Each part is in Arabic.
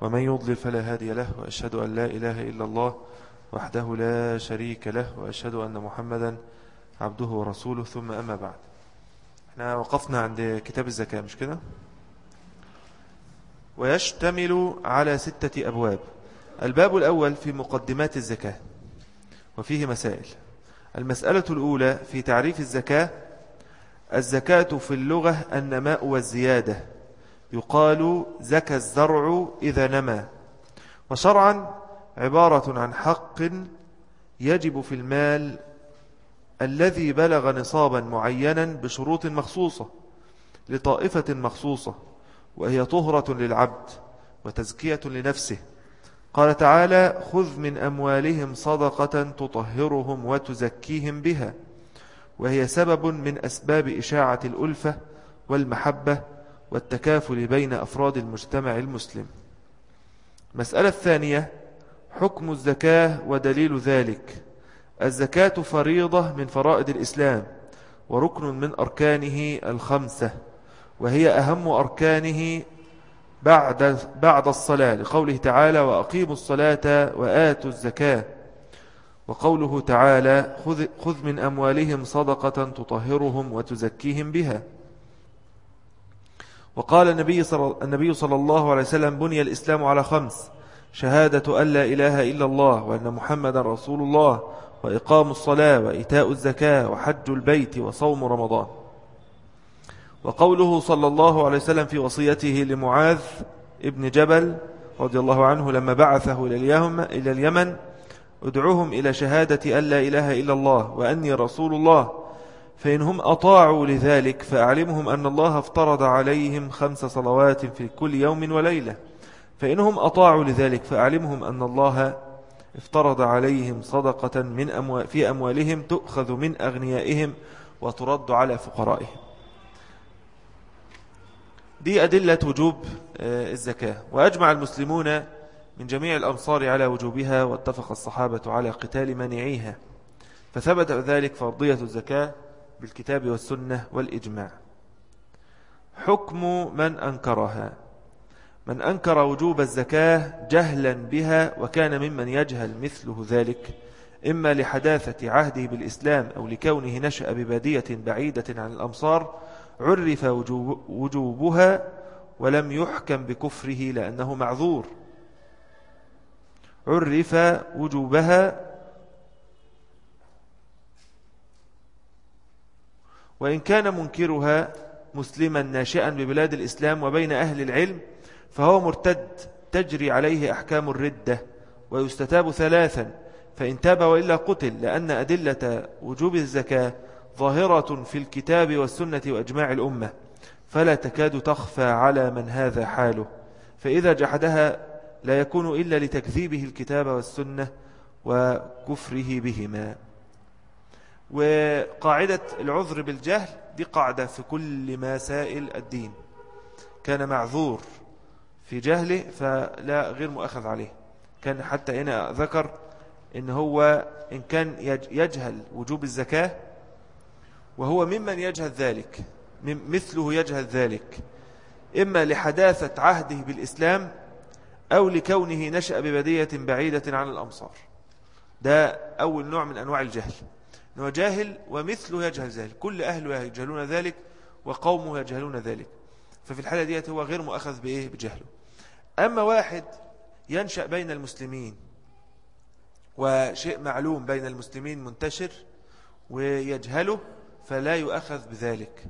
ومن يضلل فلا هادي له وأشهد أن لا إله إلا الله وحده لا شريك له وأشهد أن محمدا عبده ورسوله. ثم أما بعد. إحنا وقفنا عند كتاب الزكاة مش كده؟ ويشتمل على ستة أبواب. الباب الأول في مقدمات الزكاة وفيه مسائل. المسألة الأولى في تعريف الزكاة الزكاة في اللغة النماء والزيادة. يقال زكى الزرع إذا نمى وشرعا عبارة عن حق يجب في المال الذي بلغ نصابا معينا بشروط مخصوصة لطائفة مخصوصة وهي طهرة للعبد وتزكية لنفسه. قال تعالى خذ من أموالهم صدقة تطهرهم وتزكيهم بها. وهي سبب من أسباب إشاعة الألفة والمحبة والتكافل بين أفراد المجتمع المسلم. مسألة الثانية حكم الزكاة ودليل ذلك. الزكاة فريضة من فرائض الإسلام وركن من أركانه الخمسة وهي أهم أركانه بعد, بعد الصلاة لقوله تعالى وأقيموا الصلاة وآتوا الزكاة. وقوله تعالى خذ, خذ من أموالهم صدقة تطهرهم وتزكيهم بها. وقال النبي صلى, النبي صلى الله عليه وسلم بني الإسلام على خمس شهادة أن لا إله إلا الله وأن محمد رسول الله وإقام الصلاة وإيتاء الزكاة وحج البيت وصوم رمضان. وقوله صلى الله عليه وسلم في وصيته لمعاذ ابن جبل رضي الله عنه لما بعثه إلى اليمن ادعوهم إلى شهادة أن لا إله إلا الله وأني رسول الله فإنهم أطاعوا لذلك فأعلمهم أن الله افترض عليهم خمس صلوات في كل يوم وليلة. فإنهم أطاعوا لذلك فأعلمهم أن الله افترض عليهم صدقة من أموال في أموالهم تؤخذ من أغنيائهم وترد على فقرائهم. دي أدلة وجوب آه، الزكاة. وأجمع المسلمون من جميع الأمصار على وجوبها واتفق الصحابة على قتال منعيها فثبت ذلك فرضية الزكاة بالكتاب والسنة والإجماع. حكم من أنكرها. من أنكر وجوب الزكاة جهلا بها وكان ممن يجهل مثله ذلك إما لحداثة عهده بالإسلام أو لكونه نشأ ببادية بعيدة عن الأمصار عرف وجوبها ولم يحكم بكفره لأنه معذور. عرف وجوبها وإن كان منكرها مسلما ناشئا ببلاد الإسلام وبين أهل العلم فهو مرتد تجري عليه أحكام الردة ويستتاب ثلاثا فإن تاب وإلا قتل لأن أدلة وجوب الزكاة ظاهرة في الكتاب والسنة وأجماع الأمة فلا تكاد تخفى على من هذا حاله. فإذا جحدها لا يكون إلا لتكذيبه الكتاب والسنة وكفره بهما. وقاعدة العذر بالجهل دي قاعدة في كل مسائل الدين. كان معذور في جهله فلا غير مؤخذ عليه. كان حتى هنا ذكر إن هو إن كان يجهل وجوب الزكاة وهو ممن يجهل ذلك مثله يجهل ذلك. إما لحداثة عهده بالإسلام أو لكونه نشأ ببدية بعيدة عن الأمصار. ده أول نوع من أنواع الجهل. أنه جاهل ومثله يجهل ذلك كل أهله يجهلون ذلك وقومه يجهلون ذلك. ففي الحالة ديت هو غير مؤخذ بإيه؟ بجهله. أما واحد ينشأ بين المسلمين وشيء معلوم بين المسلمين منتشر ويجهله فلا يؤخذ بذلك.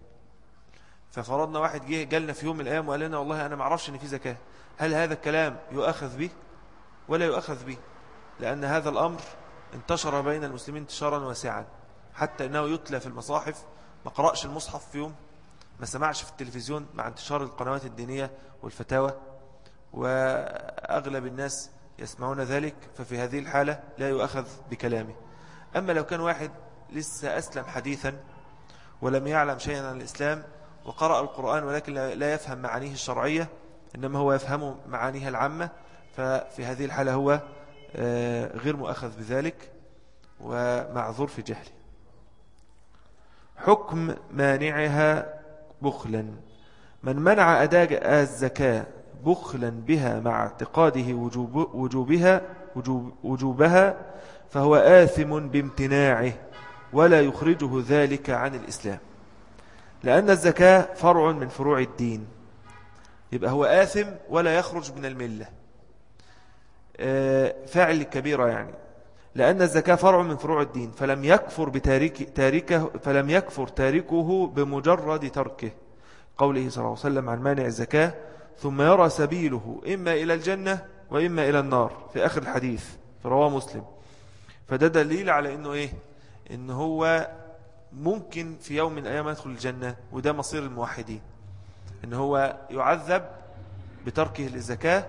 ففرضنا واحد جه جالنا في يوم من الأيام وقال لنا والله أنا ما أعرفش إن في زكاة. هل هذا الكلام يؤخذ به ولا يؤخذ به لأن هذا الأمر انتشر بين المسلمين انتشارا واسعا. حتى أنه يتلى في المصاحف. ما قرأش المصحف في يوم. ما سمعش في التلفزيون مع انتشار القنوات الدينية والفتاوى. وأغلب الناس يسمعون ذلك. ففي هذه الحالة لا يؤخذ بكلامه. أما لو كان واحد لسه أسلم حديثا ولم يعلم شيئا عن الإسلام وقرأ القرآن ولكن لا يفهم معانيه الشرعية إنما هو يفهم معانيها العامة ففي هذه الحالة هو غير مؤخذ بذلك ومعذور في جهله حكم مانعها بخلا. من منع أداء الزكاة بخلا بها مع اعتقاده وجوب وجوبها, وجوب وجوبها فهو آثم بامتناعه ولا يخرجه ذلك عن الإسلام. لأن الزكاة فرع من فروع الدين. يبقى هو آثم ولا يخرج من الملة. آه، فاعل كبيرة يعني. لأن الزكاة فرع من فروع الدين. فلم يكفر بتارك تاركه فلم يكفر تاركه بمجرد تركه. قوله صلى الله عليه وسلم عن مانع الزكاة ثم يرى سبيله إما إلى الجنة وإما إلى النار. في آخر الحديث في رواه مسلم. فده دليل على إنه إيه؟ إن هو ممكن في يوم من الأيام يدخل الجنة وده مصير الموحدين. إن هو يعذب بتركه للزكاة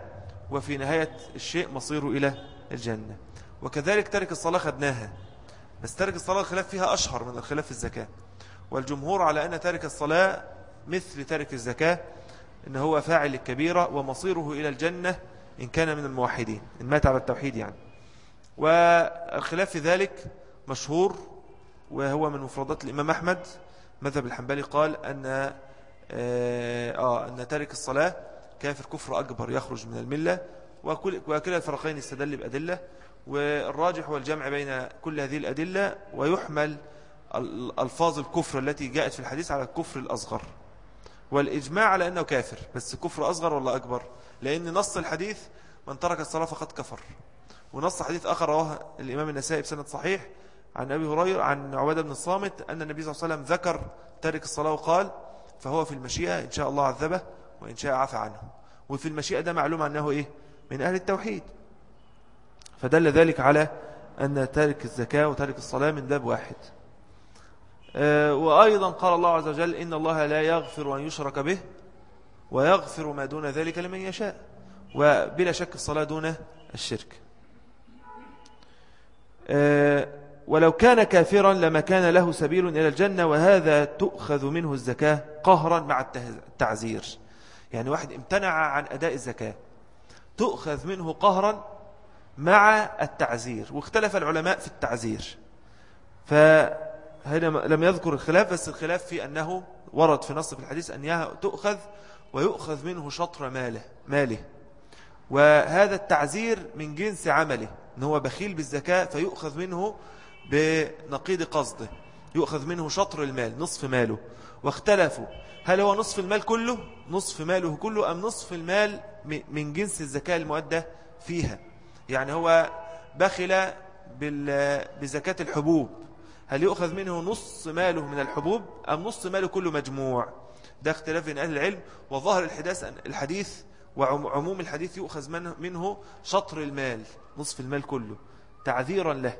وفي نهاية الشيء مصيره إلى الجنة. وكذلك ترك الصلاة خدناها. بس ترك الصلاة الخلاف فيها أشهر من الخلاف في الزكاة. والجمهور على أن ترك الصلاة مثل ترك الزكاة إن هو فاعل الكبيرة ومصيره إلى الجنة إن كان من الموحدين إن مات على التوحيد يعني. والخلاف في ذلك مشهور وهو من مفردات الإمام أحمد. مذهب الحنبلي قال أن آه, آه أن تارك الصلاة كافر كفر أكبر يخرج من الملة وكل وكلا الفرقين استدل بأدلة والراجح هو الجمع بين كل هذه الأدلة ويحمل الفاظ الكفر التي جاءت في الحديث على الكفر الأصغر. والإجماع على أنه كافر بس كفر أصغر ولا أكبر؟ لأن نص الحديث من ترك الصلاة فقد كفر. ونص حديث آخر رواه الإمام النسائي بسند صحيح عن أبي هريرة عن عبادة بن الصامت أن النبي صلى الله عليه وسلم ذكر تارك الصلاة وقال فهو في المشيئة إن شاء الله عذبه. وإن شاء عفى عنه. وفي المشيئة ده معلوم أنه إيه؟ من أهل التوحيد. فدل ذلك على أن تارك الزكاة وتارك الصلاة من باب واحد. آه، وأيضا قال الله عز وجل إن الله لا يغفر أن يشرك به ويغفر ما دون ذلك لمن يشاء. وبلا شك الصلاة دون الشرك. آه، ولو كان كافرا لما كان له سبيل إلى الجنة وهذا تؤخذ منه الزكاة قهرا مع التعزير. يعني واحد امتنع عن أداء الزكاة. تؤخذ منه قهرا مع التعزير واختلف العلماء في التعزير. فهنا لم يذكر الخلاف بس الخلاف في أنه ورد في نص في الحديث أن تؤخذ ويؤخذ منه شطر ماله, ماله. وهذا التعزير من جنس عمله أنه هو بخيل بالزكاة فيؤخذ منه بنقيض قصده. يؤخذ منه شطر المال نصف ماله. واختلفوا. هل هو نصف المال كله؟ نصف ماله كله أم نصف المال من جنس الزكاة المؤدة فيها؟ يعني هو بخل بزكاة الحبوب. هل يؤخذ منه نص ماله من الحبوب أم نص ماله كله مجموع؟ ده اختلاف بين أهل العلم. وظهر الحديث الحديث وعموم الحديث يؤخذ منه شطر المال نصف المال كله. تعذيرا له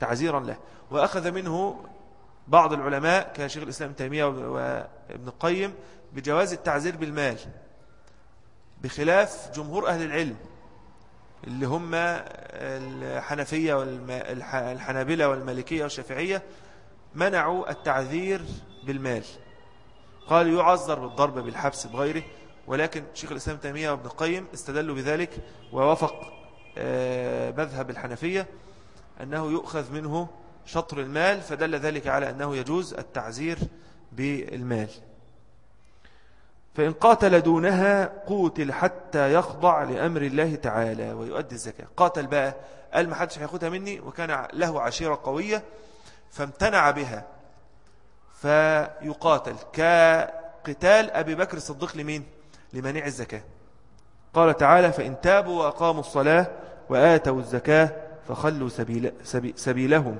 تعزيرا له. وأخذ منه بعض العلماء كشيخ الإسلام تيمية وابن القيم بجواز التعزير بالمال بخلاف جمهور أهل العلم اللي هم الحنفية والحنابلة والمالكية والشافعية منعوا التعذير بالمال. قال يعذر بالضرب بالحبس بغيره ولكن شيخ الإسلام تيمية وابن القيم استدلوا بذلك ووافق آه، مذهب الحنفية أنه يؤخذ منه شطر المال فدل ذلك على أنه يجوز التعزير بالمال. فإن قاتل دونها قوتل حتى يخضع لأمر الله تعالى ويؤدي الزكاة. قاتل بقى قال ما حدش هياخدها مني وكان له عشيرة قوية فامتنع بها فيقاتل كقتال أبي بكر الصديق لمين؟ لمنيع الزكاة. قال تعالى فإن تابوا وأقاموا الصلاة وآتوا الزكاة فخلوا سبيل سبيلهم.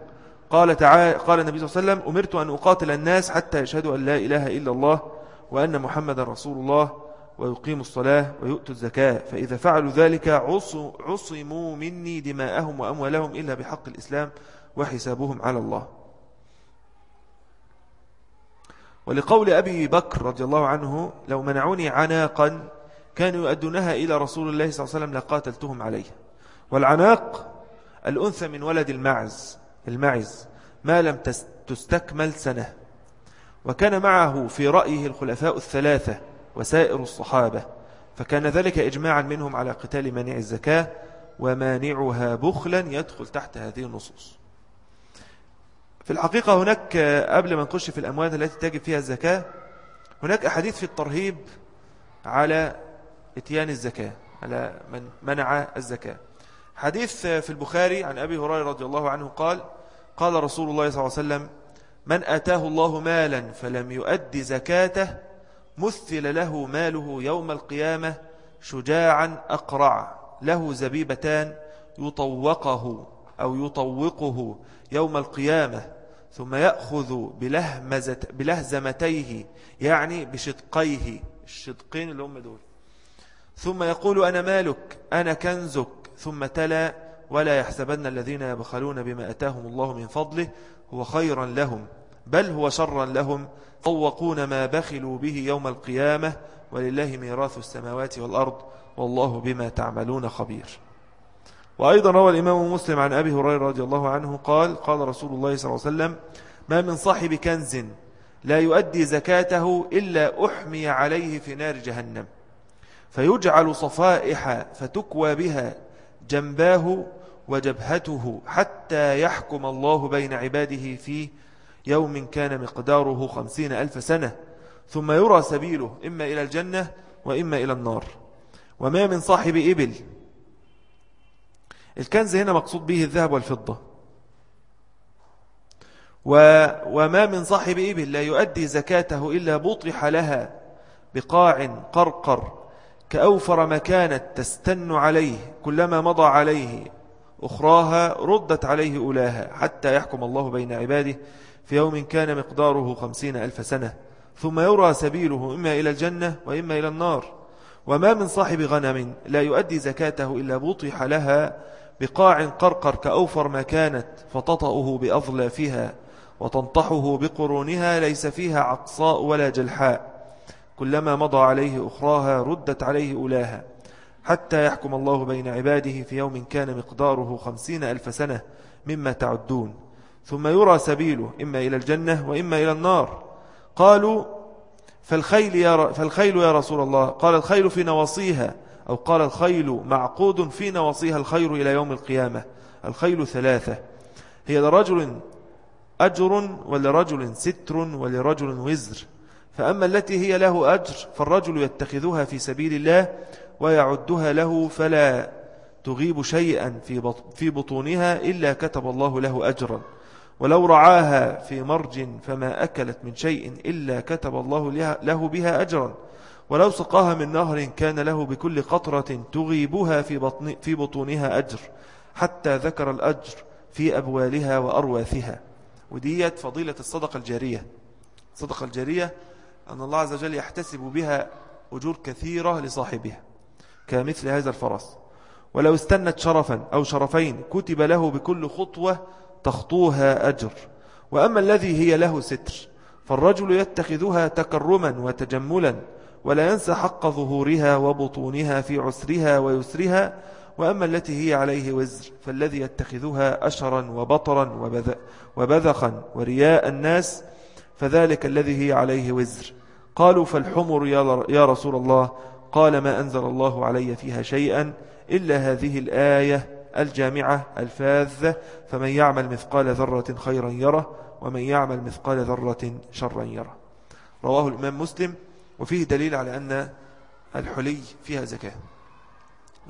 قال تعالى قال النبي صلى الله عليه وسلم أمرت أن أقاتل الناس حتى يشهدوا أن لا إله إلا الله وأن محمد رسول الله ويقيموا الصلاة ويؤتوا الزكاة. فإذا فعلوا ذلك عصموا مني دماءهم وأموالهم إلا بحق الإسلام وحسابهم على الله. ولقول أبي بكر رضي الله عنه لو منعوني عناقا كانوا يؤدونها إلى رسول الله صلى الله عليه وسلم لقاتلتهم عليه. والعناق الأنثى من ولد المعز. المعز ما لم تستكمل سنة. وكان معه في رأيه الخلفاء الثلاثة وسائر الصحابة فكان ذلك إجماعا منهم على قتال مانع الزكاة ومانعها بخلا يدخل تحت هذه النصوص. في الحقيقة هناك قبل ما نخش في الأموال التي تجب فيها الزكاة هناك أحاديث في الترهيب على إتيان الزكاة على من منع الزكاة. حديث في البخاري عن أبي هريرة رضي الله عنه قال قال رسول الله صلى الله عليه وسلم من أتاه الله مالا فلم يؤدي زكاته مثل له ماله يوم القيامة شجاعا أقرع له زبيبتان يطوقه أو يطوقه يوم القيامة ثم يأخذ بلهزمتيه يعني بشدقيه الشدقين اللي هم دول ثم يقول أنا مالك؟ أنا كنزك؟ ثم تلا ولا يحسبن الذين يبخلون بما أتاهم الله من فضله هو خيرا لهم بل هو شرا لهم طوقون ما بخلوا به يوم القيامة ولله ميراث السماوات والأرض والله بما تعملون خبير. وأيضا روى الإمام مسلم عن أبي هريرة رضي الله عنه قال قال رسول الله صلى الله عليه وسلم ما من صاحب كنز لا يؤدي زكاته إلا أحمي عليه في نار جهنم فيجعل صفائح فتكوى بها جنباه وجبهته حتى يحكم الله بين عباده في يوم كان مقداره خمسين ألف سنة. ثم يرى سبيله إما إلى الجنة وإما إلى النار. وما من صاحب إبل. الكنز هنا مقصود به الذهب والفضة. وما من صاحب إبل لا يؤدي زكاته إلا بطح لها بقاع قرقر. كأوفر ما كانت تستن عليه كلما مضى عليه أخراها ردت عليه أولاها حتى يحكم الله بين عباده في يوم كان مقداره خمسين ألف سنة. ثم يرى سبيله إما إلى الجنة وإما إلى النار. وما من صاحب غنم لا يؤدي زكاته إلا بطح لها بقاع قرقر كأوفر ما كانت فتطأه بأظلافها وتنطحه بقرونها ليس فيها عقصاء ولا جلحاء. كلما مضى عليه أخراها ردت عليه أولاها. حتى يحكم الله بين عباده في يوم كان مقداره خمسين ألف سنة مما تعدون. ثم يرى سبيله إما إلى الجنة وإما إلى النار. قالوا فالخيل يا, فالخيل يا رسول الله. قال الخيل في نواصيها. أو قال الخيل معقود في نواصيها. الخير إلى يوم القيامة. الخيل ثلاثة. هي لرجل أجر ولرجل ستر ولرجل وزر. فأما التي هي له أجر فالرجل يتخذها في سبيل الله ويعدها له فلا تغيب شيئا في بطونها إلا كتب الله له أجرا. ولو رعاها في مرج فما أكلت من شيء إلا كتب الله له بها أجرا. ولو سقاها من نهر كان له بكل قطرة تغيبها في, بطن في بطونها أجر حتى ذكر الأجر في أبوالها وأرواثها. وديت فضيلة الصدقة الجارية. الصدقة الجارية أن الله عز وجل يحتسب بها أجور كثيرة لصاحبها كمثل هذا الفرس. ولو استنت شرفا أو شرفين كتب له بكل خطوة تخطوها أجر. وأما الذي هي له ستر فالرجل يتخذها تكرما وتجملا ولا ينسى حق ظهورها وبطونها في عسرها ويسرها. وأما التي هي عليه وزر فالذي يتخذها أشرا وبطرا وبذخا ورياء الناس فذلك الذي هي عليه وزر. قالوا فالحمر يا رسول الله قال ما أنزل الله علي فيها شيئا إلا هذه الآية الجامعة الفاذة فمن يعمل مثقال ذرة خيرا يره ومن يعمل مثقال ذرة شرا يره. رواه الإمام مسلم وفيه دليل على أن الحلي فيها زكاة.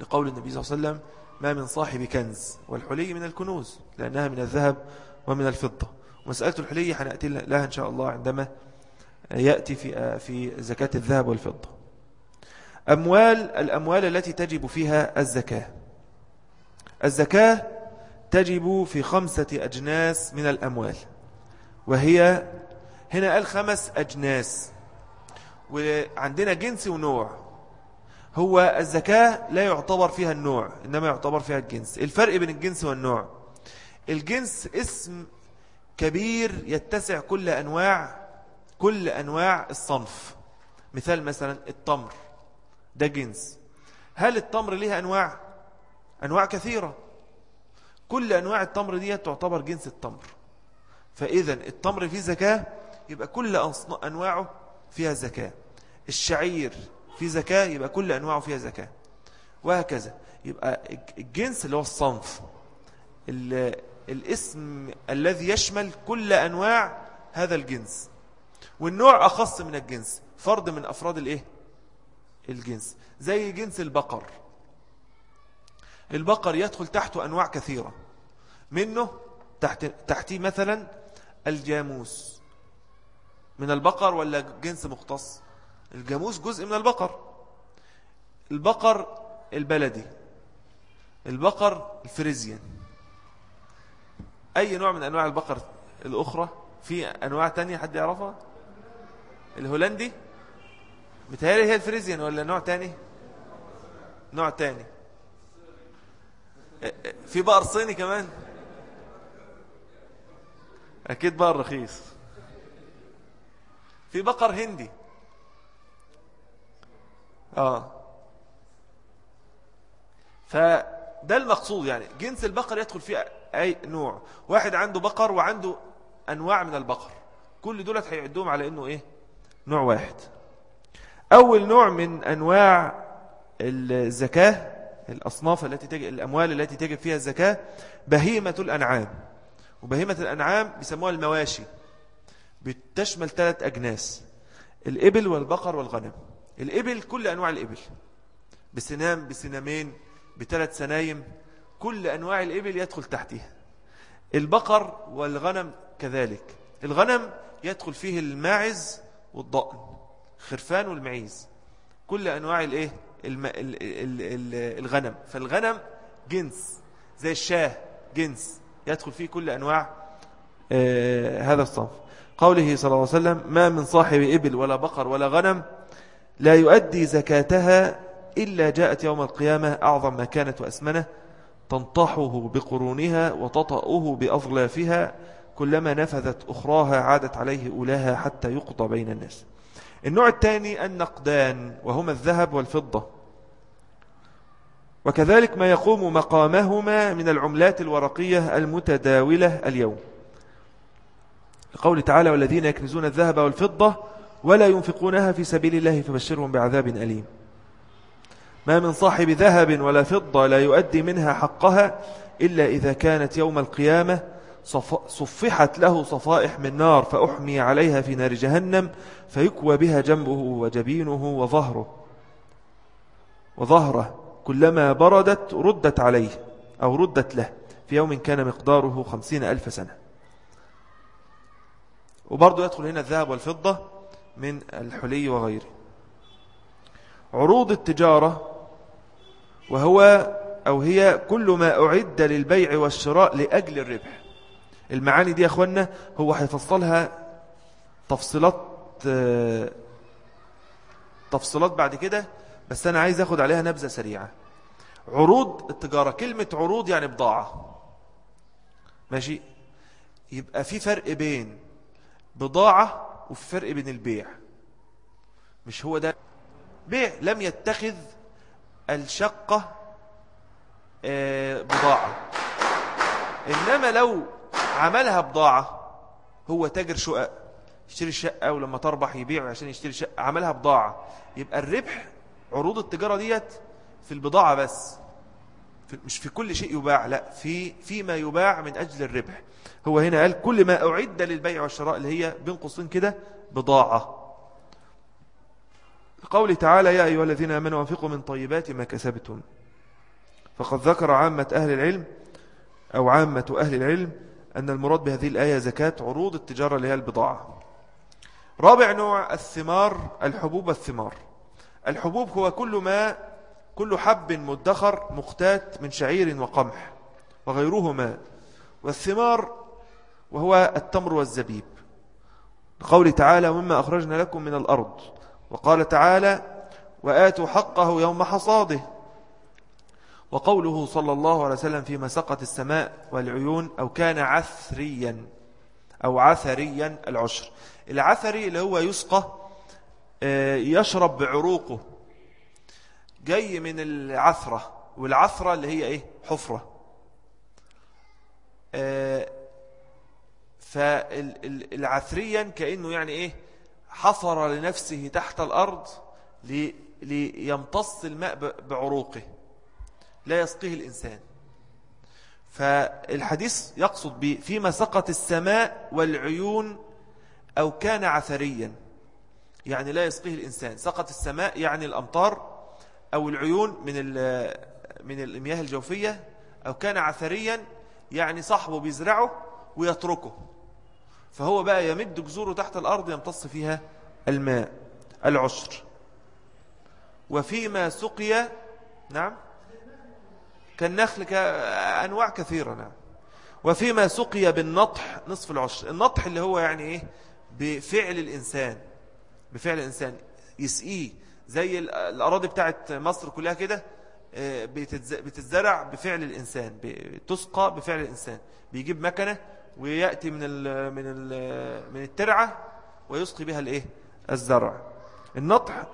لقول النبي صلى الله عليه وسلم ما من صاحب كنز والحلي من الكنوز لأنها من الذهب ومن الفضة. ومسألة الحلي حنأتي لها إن شاء الله عندما يأتي في في زكاة الذهب والفضة. أموال الأموال التي تجب فيها الزكاة. الزكاة تجب في خمسة أجناس من الأموال وهي هنا قال خمس أجناس. وعندنا جنس ونوع. هو الزكاة لا يعتبر فيها النوع إنما يعتبر فيها الجنس. الفرق بين الجنس والنوع. الجنس اسم كبير يتسع كل أنواع كل أنواع الصنف. مثال مثلا التمر ده جنس هل التمر لها أنواع؟ أنواع كثيرة. كل أنواع التمر دي تعتبر جنس التمر. فإذا التمر فيه زكاة يبقى كل أنواعه فيها زكاة. الشعير فيه زكاة يبقى كل أنواعه فيها زكاة. وهكذا. يبقى الجنس اللي هو الصنف. الاسم الذي يشمل كل أنواع هذا الجنس. والنوع أخص من الجنس فرد من أفراد الإيه؟ الجنس. زي جنس البقر. البقر يدخل تحته أنواع كثيرة. منه تحت تحتيه مثلا الجاموس. من البقر ولا جنس مختص؟ الجاموس جزء من البقر. البقر البلدي. البقر الفريزيان. أي نوع من أنواع البقر الأخرى؟ في أنواع تانية حد يعرفها؟ الهولندي؟ متهيألي هي الفريزيان ولا نوع تاني؟ نوع تاني. في بقر صيني كمان؟ أكيد بقر رخيص. في بقر هندي. آه. فده المقصود يعني. جنس البقر يدخل فيه أي نوع. واحد عنده بقر وعنده أنواع من البقر. كل دولت هيعدوهم على أنه إيه؟ نوع واحد. أول نوع من أنواع الزكاة الأصناف التي تجب الأموال التي تجب فيها الزكاة بهيمة الأنعام. وبهيمة الأنعام بيسموها المواشي. بتشمل ثلاث أجناس. الإبل والبقر والغنم. الإبل كل أنواع الإبل. بسنام بسنامين بثلاث سنايم. كل أنواع الإبل يدخل تحتها. البقر والغنم كذلك. الغنم يدخل فيه الماعز والضأن خرفان والمعيز. كل أنواع الإيه؟ الم... ال... ال... ال... الغنم. فالغنم جنس زي الشاه جنس. يدخل فيه كل أنواع آه هذا الصنف. قوله صلى الله عليه وسلم ما من صاحب إبل ولا بقر ولا غنم لا يؤدي زكاتها إلا جاءت يوم القيامة أعظم ما كانت وأسمنه تنطحه بقرونها وتطأه بأظلافها كلما نفذت أخراها عادت عليه أولاها حتى يقضى بين الناس. النوع الثاني النقدان وهما الذهب والفضة. وكذلك ما يقوم مقامهما من العملات الورقية المتداولة اليوم. لقول تعالى والذين يكنزون الذهب والفضة ولا ينفقونها في سبيل الله فبشرهم بعذاب أليم. ما من صاحب ذهب ولا فضة لا يؤدي منها حقها إلا إذا كانت يوم القيامة صفحت له صفائح من نار فأحمي عليها في نار جهنم فيكوى بها جنبه وجبينه وظهره. وظهره كلما بردت ردت عليه أو ردت له في يوم كان مقداره خمسين ألف سنة. وبرضو يدخل هنا الذهب والفضة من الحلي وغيره. عروض التجارة وهو أو هي كل ما أعد للبيع والشراء لأجل الربح. المعاني دي يا أخوانا هو هيفصلها تفصيلات تفصيلات بعد كده بس أنا عايز أخد عليها نبذة سريعة. عروض التجارة كلمة عروض يعني بضاعة. ماشي؟ يبقى في فرق بين بضاعة وفي فرق بين البيع. مش هو ده؟ بيع لم يتخذ الشقة آه، بضاعة. إنما لو عملها بضاعة هو تاجر شقق يشتري الشقة ولما تربح يبيع عشان يشتري شقة عملها بضاعة. يبقى الربح عروض التجارة ديت في البضاعة بس. مش في كل شيء يباع لا في فيما يباع من أجل الربح. هو هنا قال كل ما أعد للبيع والشراء اللي هي بين قوسين كده بضاعة. قول تعالى يا أيها الذين آمنوا أنفقوا من طيبات ما كسبتم. فقد ذكر عامة أهل العلم أو عامة أهل العلم أن المراد بهذه الآية زكاة عروض التجارة اللي هي البضاعة. رابع نوع الثمار الحبوب الثمار الحبوب هو كل ما كل حب مدخر مختات من شعير وقمح وغيرهما. والثمار وهو التمر والزبيب. قول تعالى مما أخرجنا لكم من الأرض وقال تعالى وآتوا حقه يوم حصاده. وقوله صلى الله عليه وسلم فيما سقط السماء والعيون أو كان عثريا أو عثريا العشر. العثري اللي هو يسقى آه، يشرب بعروقه. جاي من العثرة والعثرة اللي هي إيه؟ حفرة. آه، فالعثريا كأنه يعني إيه؟ حفر لنفسه تحت الأرض ليمتص الماء بعروقه لا يسقيه الإنسان. فالحديث يقصد به فيما سقط السماء والعيون أو كان عثريا يعني لا يسقيه الإنسان. سقط السماء يعني الأمطار أو العيون من من المياه الجوفية أو كان عثريا يعني صاحبه بيزرعه ويتركه. فهو بقى يمد جذوره تحت الأرض يمتص فيها الماء العشر. وفيما سقي نعم كالنخل كأنواع كثيرة نعم. وفيما سقي بالنطح نصف العشر. النطح اللي هو يعني إيه؟ بفعل الإنسان. بفعل الإنسان. يسقيه. زي الأراضي بتاعت مصر كلها كده آه، بتتزرع بفعل الإنسان. بتسقى بفعل الإنسان. بيجيب مكنة ويأتي من ال من ال من الترعة ويسقي بها الإيه؟ الزرع. النطح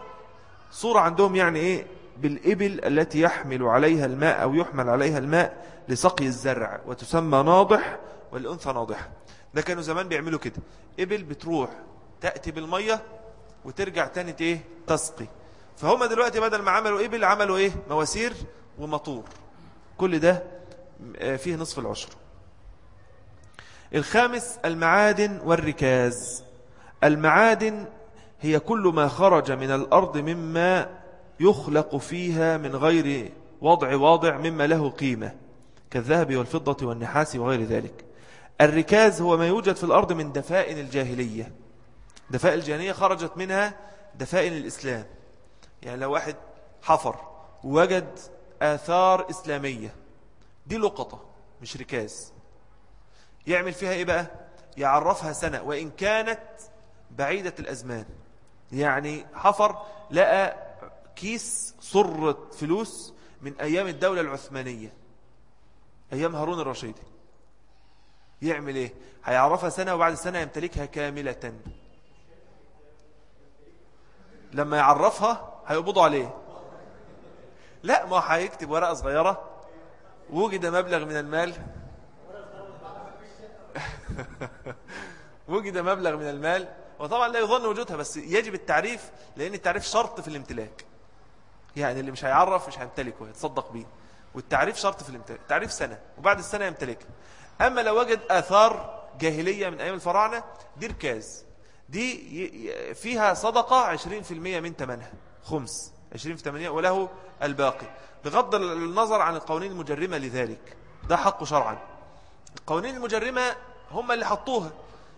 صورة عندهم يعني إيه؟ بالإبل التي يحمل عليها الماء أو يحمل عليها الماء لسقي الزرع وتسمى ناضح والأنثى ناضحة. ده كانوا زمان بيعملوا كده. إبل بتروح تأتي بالمية وترجع تاني إيه؟ تسقي. فهم دلوقتي بدل ما عملوا إبل عملوا إيه؟ مواسير ومطور. كل ده آه، فيه نصف العشر. الخامس المعادن والركاز. المعادن هي كل ما خرج من الأرض مما يخلق فيها من غير وضع واضع مما له قيمة كالذهب والفضة والنحاس وغير ذلك. الركاز هو ما يوجد في الأرض من دفائن الجاهلية. دفائن الجاهلية خرجت منها دفائن الإسلام. يعني لو واحد حفر ووجد آثار إسلامية دي لقطة مش ركاز. يعمل فيها إيه بقى؟ يعرفها سنة. وإن كانت بعيدة الأزمان. يعني حفر لقى كيس صرة فلوس من أيام الدولة العثمانية. أيام هارون الرشيدي يعمل إيه؟ هيعرفها سنة وبعد سنة يمتلكها كاملة. لما يعرفها هيقبضوا عليه. لا ما هيكتب ورقة صغيرة. وجد مبلغ من المال. وجد مبلغ من المال وطبعا لا يظن وجودها بس يجب التعريف لأن التعريف شرط في الامتلاك. يعني اللي مش هيعرف مش هيمتلكه يتصدق بيه. والتعريف شرط في الامتلاك التعريف سنة وبعد السنة يمتلكها أما لو وجد آثار جاهلية من أيام الفراعنة دي ركاز. دي فيها صدقة 20% من ثمنها خمس 20 في 8 وله الباقي. بغض النظر عن القوانين المجرمة لذلك. ده حقه شرعا. القوانين المجرمة هم اللي حطوها.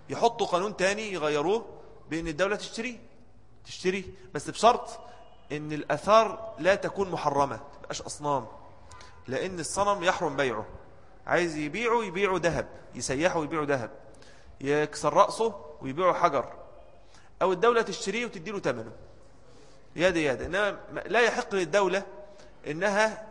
يحطوا قانون تاني يغيروه بأن الدولة تشتري تشتري بس بشرط أن الأثار لا تكون محرمة تبقاش أصنام. لأن الصنم يحرم بيعه. عايز يبيعه يبيعه ذهب. يسيحه ويبيعه ذهب. يكسر رأسه ويبيعه حجر. أو الدولة تشتريه وتديله ثمنه. يد يد إنما لا يحق للدولة إنها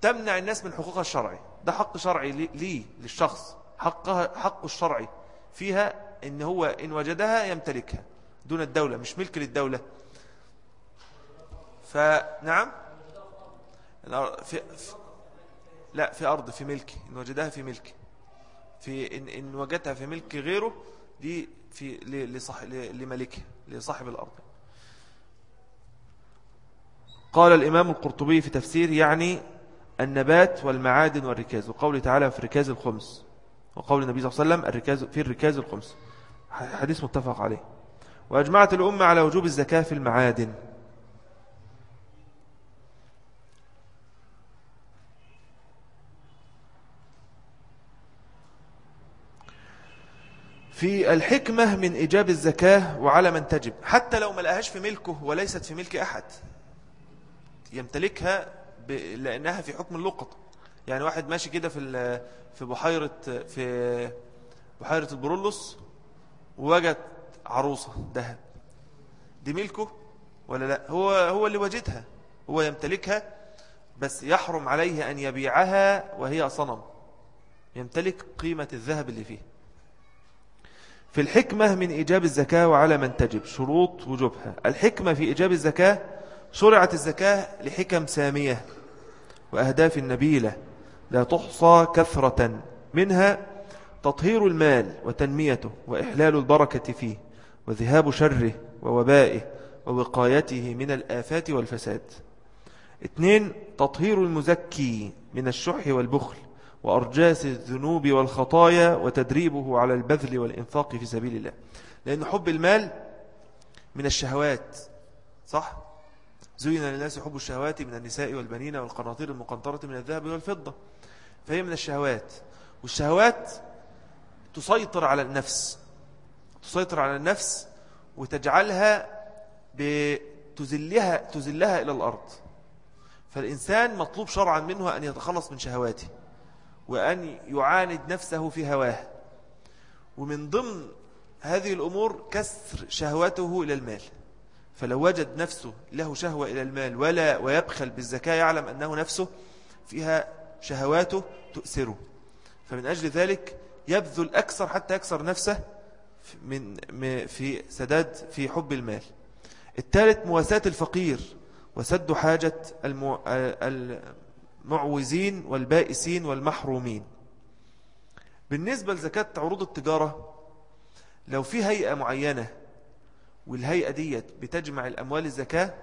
تمنع الناس من حقوقها الشرعي. ده حق شرعي ليه للشخص. حقها حقه الشرعي. فيها إن هو إن وجدها يمتلكها دون الدولة مش ملك للدولة. فنعم في لا في أرض في ملكي. إن وجدها في ملكي. في إن, إن وجدتها في ملك غيره دي في لملكه لصاحب الأرض. قال الإمام القرطبي في تفسير يعني النبات والمعادن والركاز وقوله تعالى في الركاز الخمس وقول النبي صلى الله عليه وسلم الركاز في الركاز الخمس. حديث متفق عليه. وأجمعت الأمة على وجوب الزكاة في المعادن. في الحكمة من إجاب الزكاة وعلى من تجب حتى لو ما لقاهاش في ملكه وليست في ملك أحد. يمتلكها لأنها في حكم اللقطة. يعني واحد ماشي كده في في بحيرة في بحيرة البرولوس ووجد عروسة ذهب. دي ملكه ولا لا؟ هو هو اللي وجدها هو يمتلكها بس يحرم عليه أن يبيعها وهي صنم. يمتلك قيمة الذهب اللي فيه. في الحكمة من إيجاب الزكاة وعلى من تجب. شروط وجوبها الحكمة في إيجاب الزكاة شرعت الزكاة لحكم سامية. وأهداف نبيلة لا تحصى كثرة منها تطهير المال وتنميته وإحلال البركة فيه وذهاب شره ووبائه ووقايته من الآفات والفساد. اثنين تطهير المزكي من الشح والبخل وأرجاس الذنوب والخطايا وتدريبه على البذل والإنفاق في سبيل الله. لأن حب المال من الشهوات صح؟ زين للناس حب الشهوات من النساء والبنين والقناطير المقنطرة من الذهب والفضة. فهي من الشهوات. والشهوات تسيطر على النفس. تسيطر على النفس وتجعلها بتزلها تزلها إلى الأرض. فالإنسان مطلوب شرعا منه أن يتخلص من شهواته وأن يعاند نفسه في هواه. ومن ضمن هذه الأمور كسر شهوته إلى المال. فلو وجد نفسه له شهوة إلى المال ولا ويبخل بالزكاة يعلم أنه نفسه فيها شهواته تؤثره. فمن أجل ذلك يبذل أكثر حتى يكسر نفسه من في سداد في حب المال. الثالث مواساة الفقير وسد حاجة المعوزين والبائسين والمحرومين. بالنسبة لزكاة عروض التجارة لو في هيئة معينة والهيئة ديت بتجمع الأموال الزكاة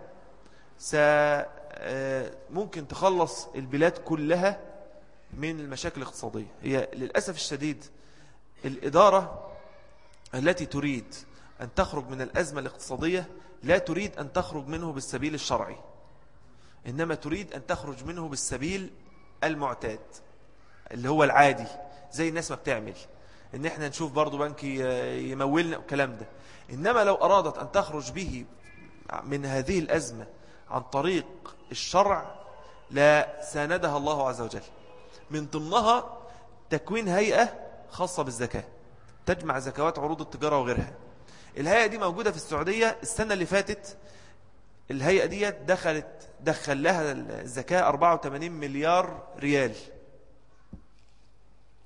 آه، ممكن تخلص البلاد كلها من المشاكل الاقتصادية. هي للأسف الشديد الإدارة التي تريد أن تخرج من الأزمة الاقتصادية لا تريد أن تخرج منه بالسبيل الشرعي إنما تريد أن تخرج منه بالسبيل المعتاد اللي هو العادي زي الناس ما بتعمل. إن إحنا نشوف برضو بنك يمولنا والكلام ده. إنما لو أرادت أن تخرج به من هذه الأزمة عن طريق الشرع لا ساندها الله عز وجل. من ضمنها تكوين هيئة خاصة بالزكاة تجمع زكوات عروض التجارة وغيرها. الهيئة دي موجودة في السعودية. السنة اللي فاتت الهيئة دي دخلت دخل لها الزكاة 84 مليار ريال.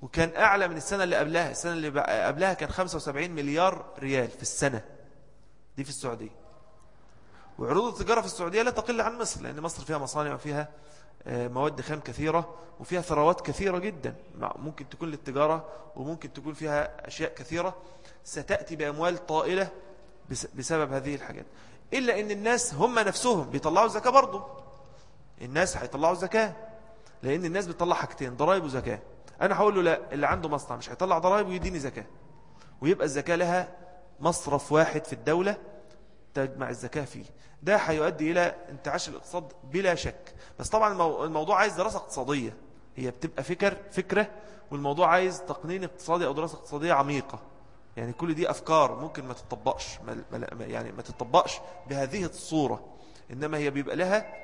وكان أعلى من السنة اللي قبلها. السنة اللي قبلها كان 75 مليار ريال في السنة. دي في السعودية. وعروض التجارة في السعودية لا تقل عن مصر لأن مصر فيها مصانع وفيها آه، مواد خام كثيرة وفيها ثروات كثيرة جدا. ممكن تكون للتجارة وممكن تكون فيها أشياء كثيرة. ستأتي بأموال طائلة بسبب هذه الحاجات. إلا أن الناس هم نفسهم بيطلعوا الزكاة برضو الناس هيطلعوا الزكاة لأن الناس بتطلع حاجتين ضرائب وزكاة. أنا هقول له لا اللي عنده مصنع مش هيطلع ضرائب ويديني زكاة. ويبقى الزكاة لها مصرف واحد في الدولة تجمع الزكاة فيه. ده هيؤدي إلى انتعاش الاقتصاد بلا شك. بس طبعا الموضوع عايز دراسة اقتصادية. هي بتبقى فكر فكرة والموضوع عايز تقنين اقتصادي أو دراسة اقتصادية عميقة. يعني كل دي أفكار ممكن ما تطبقش يعني ما تطبقش بهذه الصورة. إنما هي بيبقى لها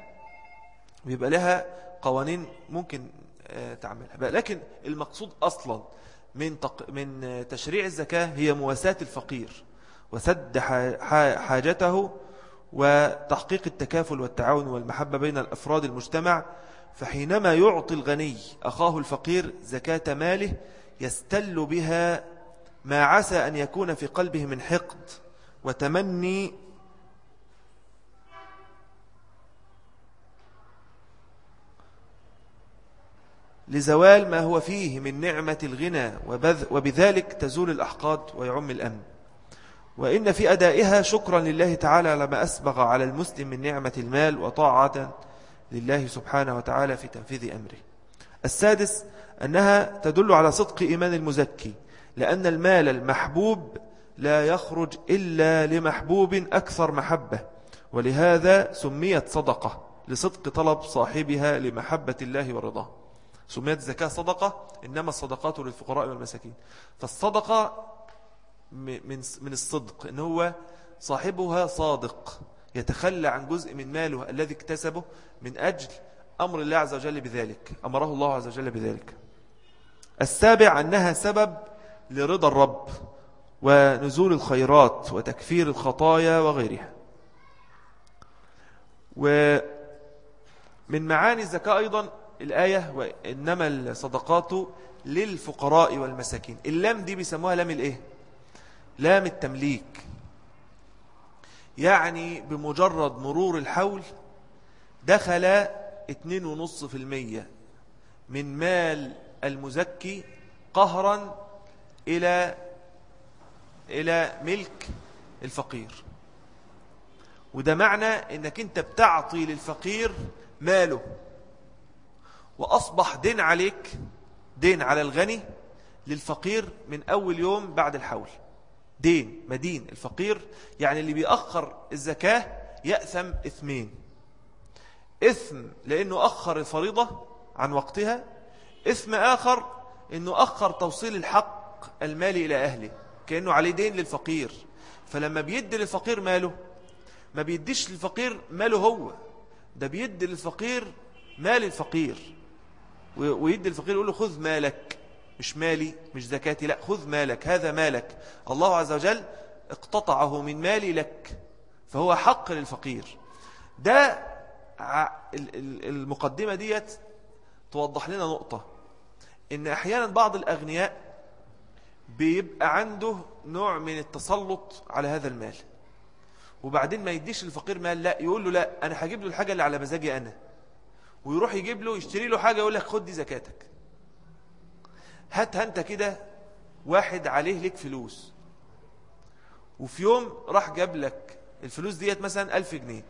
بيبقى لها قوانين ممكن آه، تعملها. لكن المقصود أصلا من من تشريع الزكاة هي مواساة الفقير وسد حاجته وتحقيق التكافل والتعاون والمحبة بين الأفراد المجتمع. فحينما يعطي الغني أخاه الفقير زكاة ماله يستل بها ما عسى أن يكون في قلبه من حقد وتمني لزوال ما هو فيه من نعمة الغنى وبذلك تزول الأحقاد ويعم الأمن. وإن في أدائها شكرا لله تعالى لما أسبغ على المسلم من نعمة المال وطاعة لله سبحانه وتعالى في تنفيذ أمره. السادس أنها تدل على صدق إيمان المزكي لأن المال المحبوب لا يخرج إلا لمحبوب أكثر محبة ولهذا سميت صدقة لصدق طلب صاحبها لمحبة الله ورضاه. سميت زكاة صدقة إنما الصدقات للفقراء والمساكين. فالصدقة من من الصدق إن هو صاحبها صادق يتخلى عن جزء من ماله الذي اكتسبه من أجل أمر الله عز وجل بذلك أمره الله عز وجل بذلك. السابع أنها سبب لرضا الرب ونزول الخيرات وتكفير الخطايا وغيرها. ومن معاني الزكاة أيضا الآية وإنما الصدقات للفقراء والمساكين. اللام دي بيسموها لام الإيه؟ لام التمليك. يعني بمجرد مرور الحول دخل 2.5% من مال المزكي قهرا إلى إلى ملك الفقير. وده معنى إنك أنت بتعطي للفقير ماله. وأصبح دين عليك دين على الغني للفقير من أول يوم بعد الحول. دين مدين. الفقير يعني اللي بيأخر الزكاة يأثم إثمين إثم لأنه أخر الفريضة عن وقتها إثم آخر أنه أخر توصيل الحق المالي إلى أهله كأنه عليه دين للفقير. فلما بيدي للفقير ماله ما بيديش للفقير ماله هو ده بيدي للفقير مال الفقير. ويدي الفقير يقول له خذ مالك مش مالي مش زكاتي لا خذ مالك هذا مالك. الله عز وجل اقتطعه من مالي لك فهو حق للفقير. ده المقدمة ديت توضح لنا نقطة إن أحيانا بعض الأغنياء بيبقى عنده نوع من التسلط على هذا المال. وبعدين ما يديش الفقير مال لا يقول له لا أنا هجيب له الحاجة اللي على مزاجي أنا. ويروح يجيب له يشتري له حاجة يقول لك خد دي زكاتك. هات انت كده واحد عليه لك فلوس. وفي يوم راح جاب لك الفلوس ديت مثلا ألف جنيه.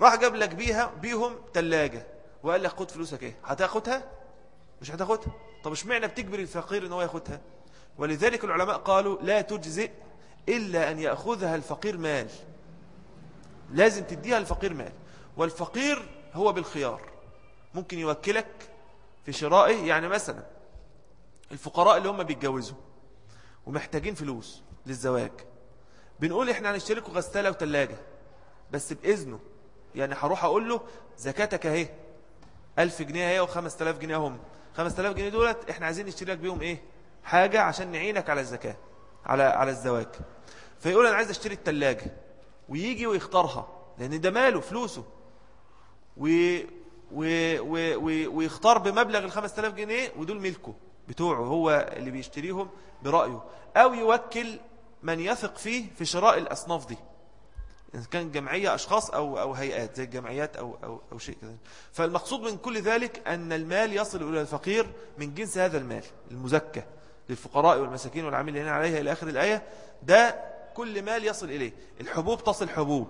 راح جاب لك بيها بيهم تلاجة. وقال لك خد فلوسك إيه؟ هتاخدها؟ مش هتاخدها؟ طب اشمعنى بتجبر الفقير إن هو ياخدها؟ ولذلك العلماء قالوا لا تجزئ إلا أن يأخذها الفقير مال. لازم تديها الفقير مال. والفقير هو بالخيار. ممكن يوكلك في شرائه يعني مثلا الفقراء اللي هم بيتجوزوا ومحتاجين فلوس للزواج. بنقول إحنا هنشتركوا غسالة وتلاجة بس بإذنه يعني هروح أقول له زكاتك أهي ألف جنيه أهي وخمس تلاف جنيه هم. خمس تلاف جنيه دولت إحنا عايزين نشتري لك بيهم إيه؟ حاجة عشان نعينك على الزكاة على على الزواج. فيقول أنا عايز أشتري التلاجة ويجي ويختارها لأن ده ماله فلوسه. ويختار بمبلغ ال 5000 جنيه ودول ملكه بتوعه هو اللي بيشتريهم برأيه. أو يوكل من يثق فيه في شراء الأصناف دي إن كان جمعية أشخاص أو, أو هيئات زي الجمعيات أو, أو, أو شيء كذا فالمقصود من كل ذلك أن المال يصل إلى الفقير من جنس هذا المال المزكى للفقراء والمساكين والعاملين عليها إلى آخر الآية. ده كل مال يصل إليه. الحبوب تصل حبوب.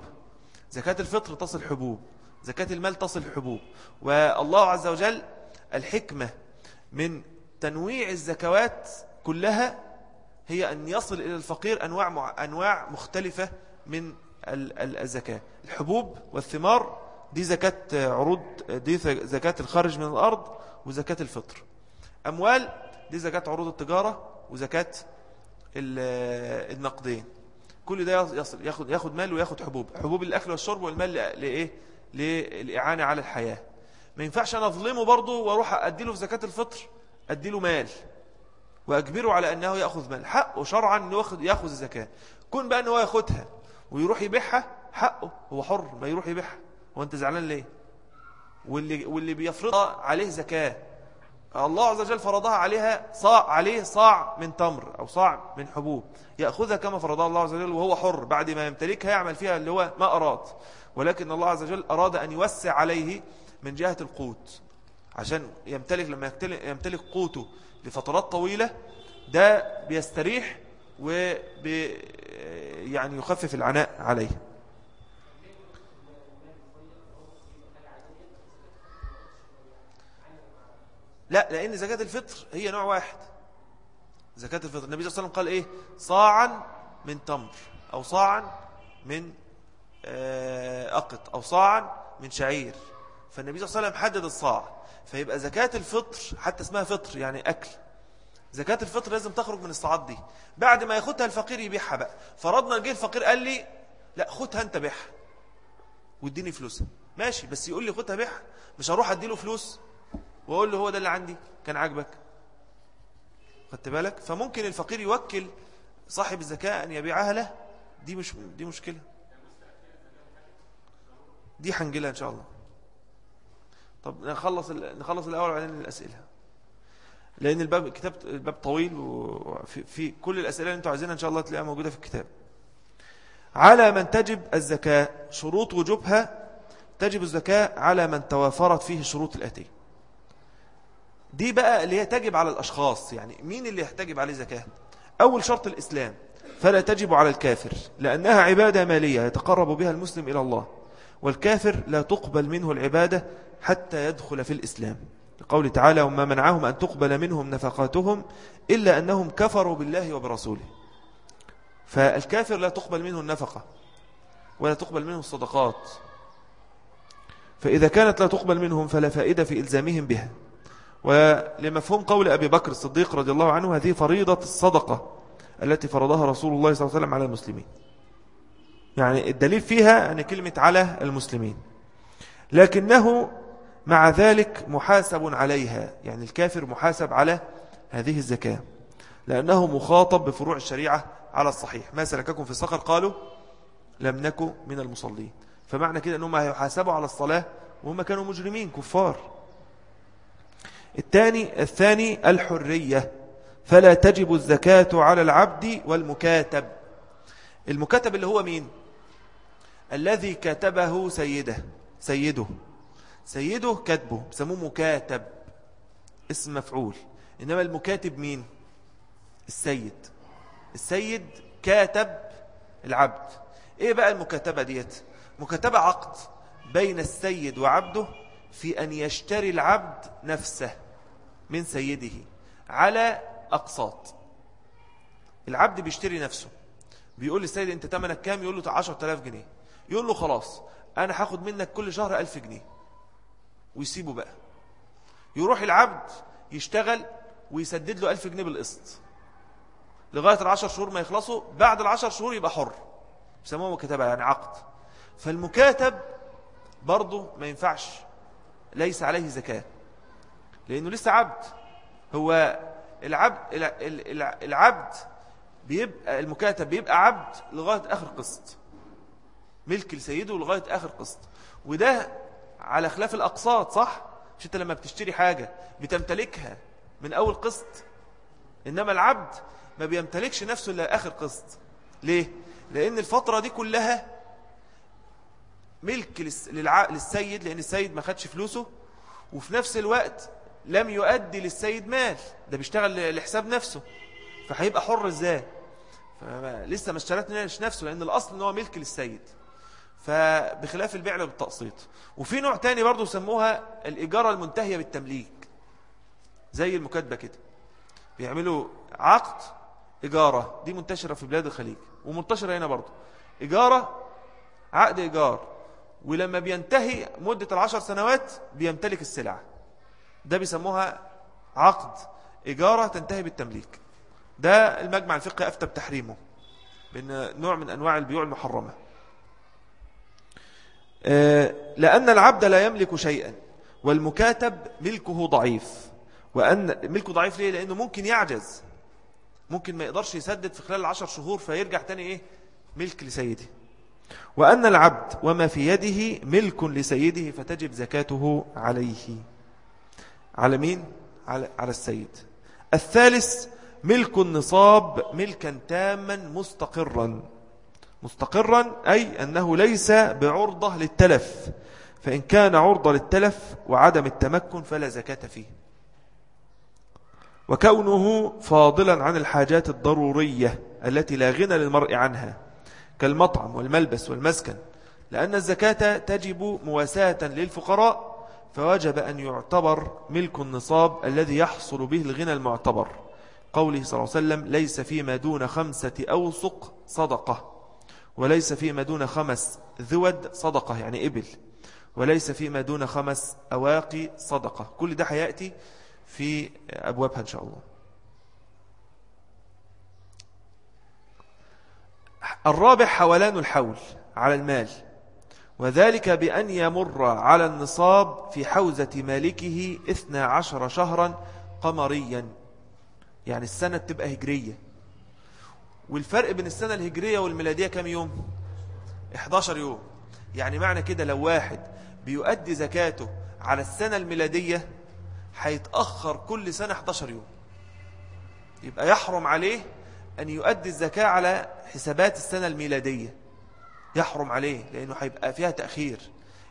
زكاة الفطر تصل حبوب. زكاة المال تصل حبوب. والله عز وجل الحكمة من تنويع الزكوات كلها هي أن يصل إلى الفقير أنواع, أنواع مختلفة من الزكاة. الحبوب والثمار دي زكاة عروض دي زكاة الخارج من الأرض وزكاة الفطر. أموال دي زكاة عروض التجارة وزكاة النقدين. كل ده يصل ياخد ياخد مال وياخد حبوب. حبوب الأكل والشرب والمال لإيه؟ للإعانة على الحياة. ما ينفعش أنا أظلمه برضه وأروح أديله في زكاة الفطر أديله مال وأجبره على أنه يأخذ مال. حقه شرعا إنه ياخذ يأخذ الزكاه كون بقى إن هو ياخدها ويروح يبيعها حقه هو حر ما يروح يبيعها. هو أنت زعلان ليه؟ واللي واللي بيفرضها عليه زكاة. الله عز وجل فرضها عليها صاع عليه صاع من تمر أو صاع من حبوب. يأخذها كما فرضها الله عز وجل وهو حر. بعد ما يمتلكها يعمل فيها اللي هو ما أراد. ولكن الله عز وجل أراد أن يوسع عليه من جهة القوت. عشان يمتلك لما يمتلك قوته لفترات طويلة ده بيستريح وبي يعني يخفف العناء عليه. لا لأن زكاة الفطر هي نوع واحد. زكاة الفطر النبي صلى الله عليه وسلم قال إيه؟ صاعا من تمر أو صاعا من أقط أو صاعا من شعير. فالنبي صلى الله عليه وسلم حدد الصاع. فيبقى زكاة الفطر حتى اسمها فطر يعني أكل. زكاة الفطر لازم تخرج من الصاعات دي. بعد ما ياخدها الفقير يبيعها بقى. فرضنا جه الفقير قال لي لا خدها أنت بيعها. واديني فلوسها. ماشي بس يقول لي خدها بيعها. مش هروح أديله فلوس وأقول له هو ده اللي عندي كان عاجبك. خدت بالك؟ فممكن الفقير يوكل صاحب الزكاة أن يبيعها له. دي مش دي مشكلة. دي حنجلها إن شاء الله. طب نخلص نخلص الأول وبعدين الأسئلة. لأن الباب الكتاب الباب طويل وفي في كل الأسئلة اللي أنتم عايزينها إن شاء الله تلاقيها موجودة في الكتاب. على من تجب الزكاة شروط وجوبها تجب الزكاة على من توافرت فيه شروط الآتية. دي بقى اللي هي تجب على الأشخاص يعني مين اللي يحتجب عليه زكاة؟ أول شرط الإسلام فلا تجب على الكافر لأنها عبادة مالية يتقرب بها المسلم إلى الله. والكافر لا تقبل منه العبادة حتى يدخل في الإسلام. لقول تعالى وما منعهم أن تقبل منهم نفقاتهم إلا أنهم كفروا بالله وبرسوله. فالكافر لا تقبل منه النفقة ولا تقبل منه الصدقات. فإذا كانت لا تقبل منهم فلا فائدة في إلزامهم بها. ولمفهوم قول أبي بكر الصديق رضي الله عنه هذه فريضة الصدقة التي فرضها رسول الله صلى الله عليه وسلم على المسلمين. يعني الدليل فيها أن كلمة على المسلمين. لكنه مع ذلك محاسب عليها يعني الكافر محاسب على هذه الزكاة لأنه مخاطب بفروع الشريعة على الصحيح. ما سلككم في السقر قالوا لم نكن من المصلين. فمعنى كده أنهم هيحاسبوا على الصلاة وهم كانوا مجرمين كفار. الثاني الثاني الحرية. فلا تجب الزكاة على العبد والمكاتب. المكاتب اللي هو مين؟ الذي كتبه سيده سيده سيده كتبه بسموه مكاتب اسم مفعول. إنما المكاتب مين؟ السيد. السيد كاتب العبد. إيه بقى المكاتبة ديت؟ مكاتبة عقد بين السيد وعبده في أن يشتري العبد نفسه من سيده على أقساط. العبد بيشتري نفسه. بيقول للسيد أنت تمنك كام؟ يقول له 10000 جنيه. يقول له خلاص أنا هاخد منك كل شهر 1000 جنيه. ويسيبه بقى. يروح العبد يشتغل ويسدد له 1000 جنيه بالقسط. لغاية العشر شهور ما يخلصوا بعد العشر شهور يبقى حر. بيسموه مكاتبة يعني عقد. فالمكاتب برضه ما ينفعش ليس عليه زكاة. لأنه لسه عبد. هو العبد العبد بيبقى المكاتب بيبقى عبد لغاية آخر قسط. ملك لسيده لغاية آخر قسط. وده على خلاف الأقساط صح؟ مش أنت لما بتشتري حاجة بتمتلكها من أول قسط إنما العبد ما بيمتلكش نفسه إلا آخر قسط. ليه؟ لأن الفترة دي كلها ملك للسيد لأن السيد ما خدش فلوسه وفي نفس الوقت لم يؤدي للسيد مال. ده بيشتغل لحساب نفسه. فهيبقى حر إزاي؟ لسه ما اشترتش نفسه لأن الأصل إن هو ملك للسيد. فبخلاف البيع بالتقسيط وفي نوع تاني برضو سموها الإجارة المنتهية بالتمليك. زي المكاتبة كده. بيعملوا عقد إجارة دي منتشرة في بلاد الخليج. ومنتشرة هنا برضو. إجارة عقد إيجار. ولما بينتهي مدة العشر سنوات بيمتلك السلعة. ده بيسموها عقد إجارة تنتهي بالتمليك. ده المجمع الفقهي أفتى بتحريمه. بأن نوع من أنواع البيوع المحرمة. لأن العبد لا يملك شيئا والمكاتب ملكه ضعيف. وأن ملكه ضعيف ليه؟ لأنه ممكن يعجز. ممكن ما يقدرش يسدد في خلال العشر شهور فيرجع تاني إيه؟ ملك لسيده. وأن العبد وما في يده ملك لسيده فتجب زكاته عليه. على مين؟ على, على السيد. الثالث ملك النصاب ملكا تاما مستقرا. مستقرا أي أنه ليس بعرضة للتلف. فإن كان عرضة للتلف وعدم التمكن فلا زكاة فيه. وكونه فاضلا عن الحاجات الضرورية التي لا غنى للمرء عنها كالمطعم والملبس والمسكن لأن الزكاة تجب مواساة للفقراء فوجب أن يعتبر ملك النصاب الذي يحصل به الغنى المعتبر. قوله صلى الله عليه وسلم ليس فيما دون خمسة أوسق صدقة. وليس فيما دون خمس ذود صدقة يعني إبل. وليس فيما دون خمس أواقي صدقة. كل ده حياتي في أبوابها إن شاء الله. الرابع حولان الحول على المال. وذلك بأن يمر على النصاب في حوزة مالكه إثنى عشر شهرا قمريا. يعني السنة تبقى هجرية. والفرق بين السنة الهجرية والميلادية كم يوم؟ 11 يوم. يعني معنى كده لو واحد بيؤدي زكاته على السنة الميلادية هيتأخر كل سنة 11 يوم. يبقى يحرم عليه أن يؤدي الزكاة على حسابات السنة الميلادية. يحرم عليه لأنه هيبقى فيها تأخير.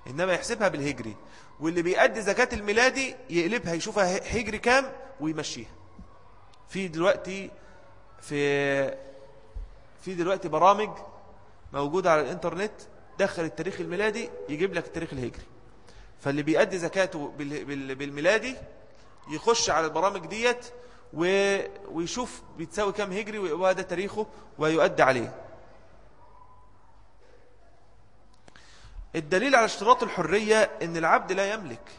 إنما يحسبها بالهجري. واللي بيأدي زكاة الميلادي يقلبها يشوفها هجري كام ويمشيها. في دلوقتي في في دلوقتي برامج موجودة على الإنترنت دخل التاريخ الميلادي يجيب لك التاريخ الهجري. فاللي بيأدي زكاته بالميلادي يخش على البرامج ديت ويشوف بيتساوي كم هجري وهذا تاريخه ويؤدي عليه. الدليل على اشتراط الحرية إن العبد لا يملك.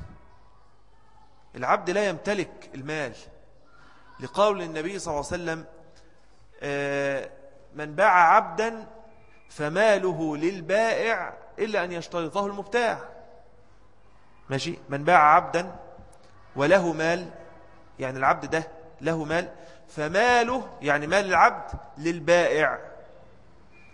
العبد لا يمتلك المال. لقول النبي صلى الله عليه وسلم آه، من باع عبدا فماله للبائع إلا أن يشترطه المبتاع. ماشي؟ من باع عبدا وله مال يعني العبد ده له مال فماله يعني مال العبد للبائع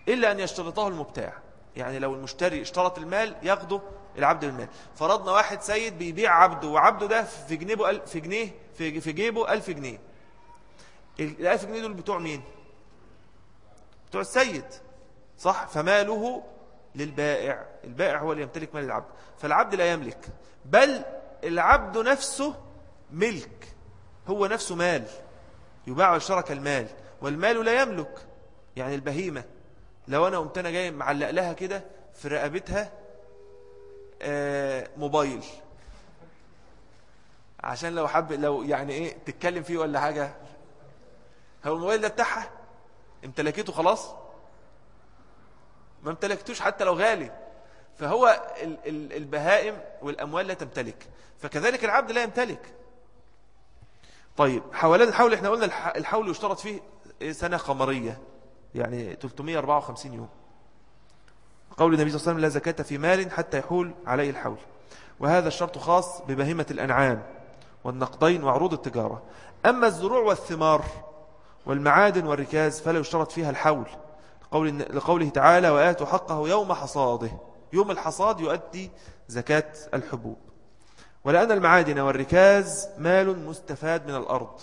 إلا أن يشترطه المبتاع. يعني لو المشتري اشترط المال ياخده العبد المال فرضنا واحد سيد بيبيع عبده وعبده ده في جنيه في جنيه في جيبه ألف جنيه. الألف جنيه دول بتوع مين؟ بتوع السيد صح؟ فماله للبائع البائع هو اللي يمتلك مال العبد فالعبد لا يملك بل العبد نفسه ملك هو نفسه مال يباع الشرك المال والمال لا يملك يعني البهيمة لو أنا قمت أنا جاي معلق لها كده في رقبتها آه موبايل. عشان لو حب لو يعني إيه تتكلم فيه ولا حاجة هو الموبايل ده بتاعها؟ امتلكته خلاص؟ ما امتلكتوش حتى لو غالي. فهو البهائم والأموال لا تمتلك. فكذلك العبد لا يمتلك. طيب حوالات الحول إحنا قلنا الحول يشترط فيه سنة قمرية يعني 354 يوم. قول النبي صلى الله عليه وسلم لا زكاة في مال حتى يحول عليه الحول. وهذا الشرط خاص ببهيمة الأنعام والنقدين وعروض التجارة. أما الزروع والثمار والمعادن والركاز فلا يشترط فيها الحول. لقوله تعالى وآتوا حقه يوم حصاده. يوم الحصاد يؤدي زكاة الحبوب. ولأن المعادن والركاز مال مستفاد من الأرض.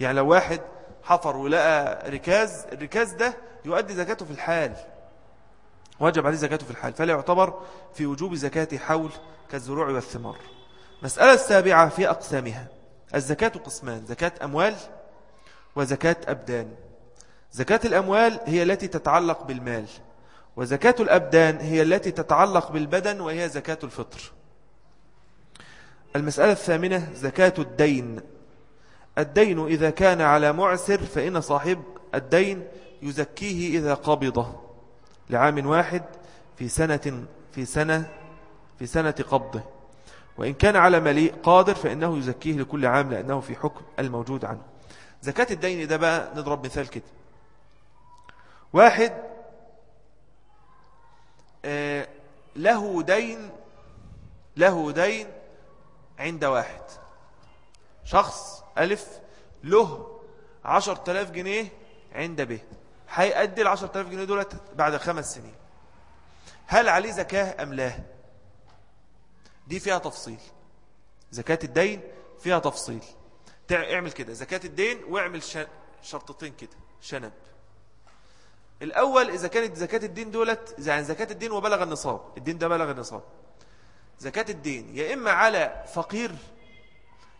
يعني لو واحد حفر ولقى ركاز الركاز ده يؤدي زكاته في الحال. واجب عليه زكاته في الحال. فلا يعتبر في وجوب زكاة حول كالزروع والثمار. مسألة السابعة في أقسامها. الزكاة قسمان زكاة أموال وزكاة أبدان. زكاة الأموال هي التي تتعلق بالمال وزكاة الأبدان هي التي تتعلق بالبدن وهي زكاة الفطر. المسألة الثامنة زكاة الدين. الدين إذا كان على معسر فإن صاحب الدين يزكيه إذا قبضه لعام واحد في سنة في سنة في سنة قبضه. وإن كان على مليء قادر فإنه يزكيه لكل عام لأنه في حكم الموجود عنه. زكاة الدين ده بقى نضرب مثال كده. واحد آه، له دين له دين عند واحد. شخص ألف له عشر تلاف جنيه عند به. هيأدي العشر تلاف جنيه دولت بعد خمس سنين. هل عليه زكاة أم لا؟ دي فيها تفصيل. زكاة الدين فيها تفصيل. اعمل كده زكاة الدين واعمل شرطتين كده شنب. الأول إذا كانت زكاة الدين دولت يعني زكاة الدين وبلغ النصاب الدين ده بلغ النصاب. زكاة الدين يا إما على فقير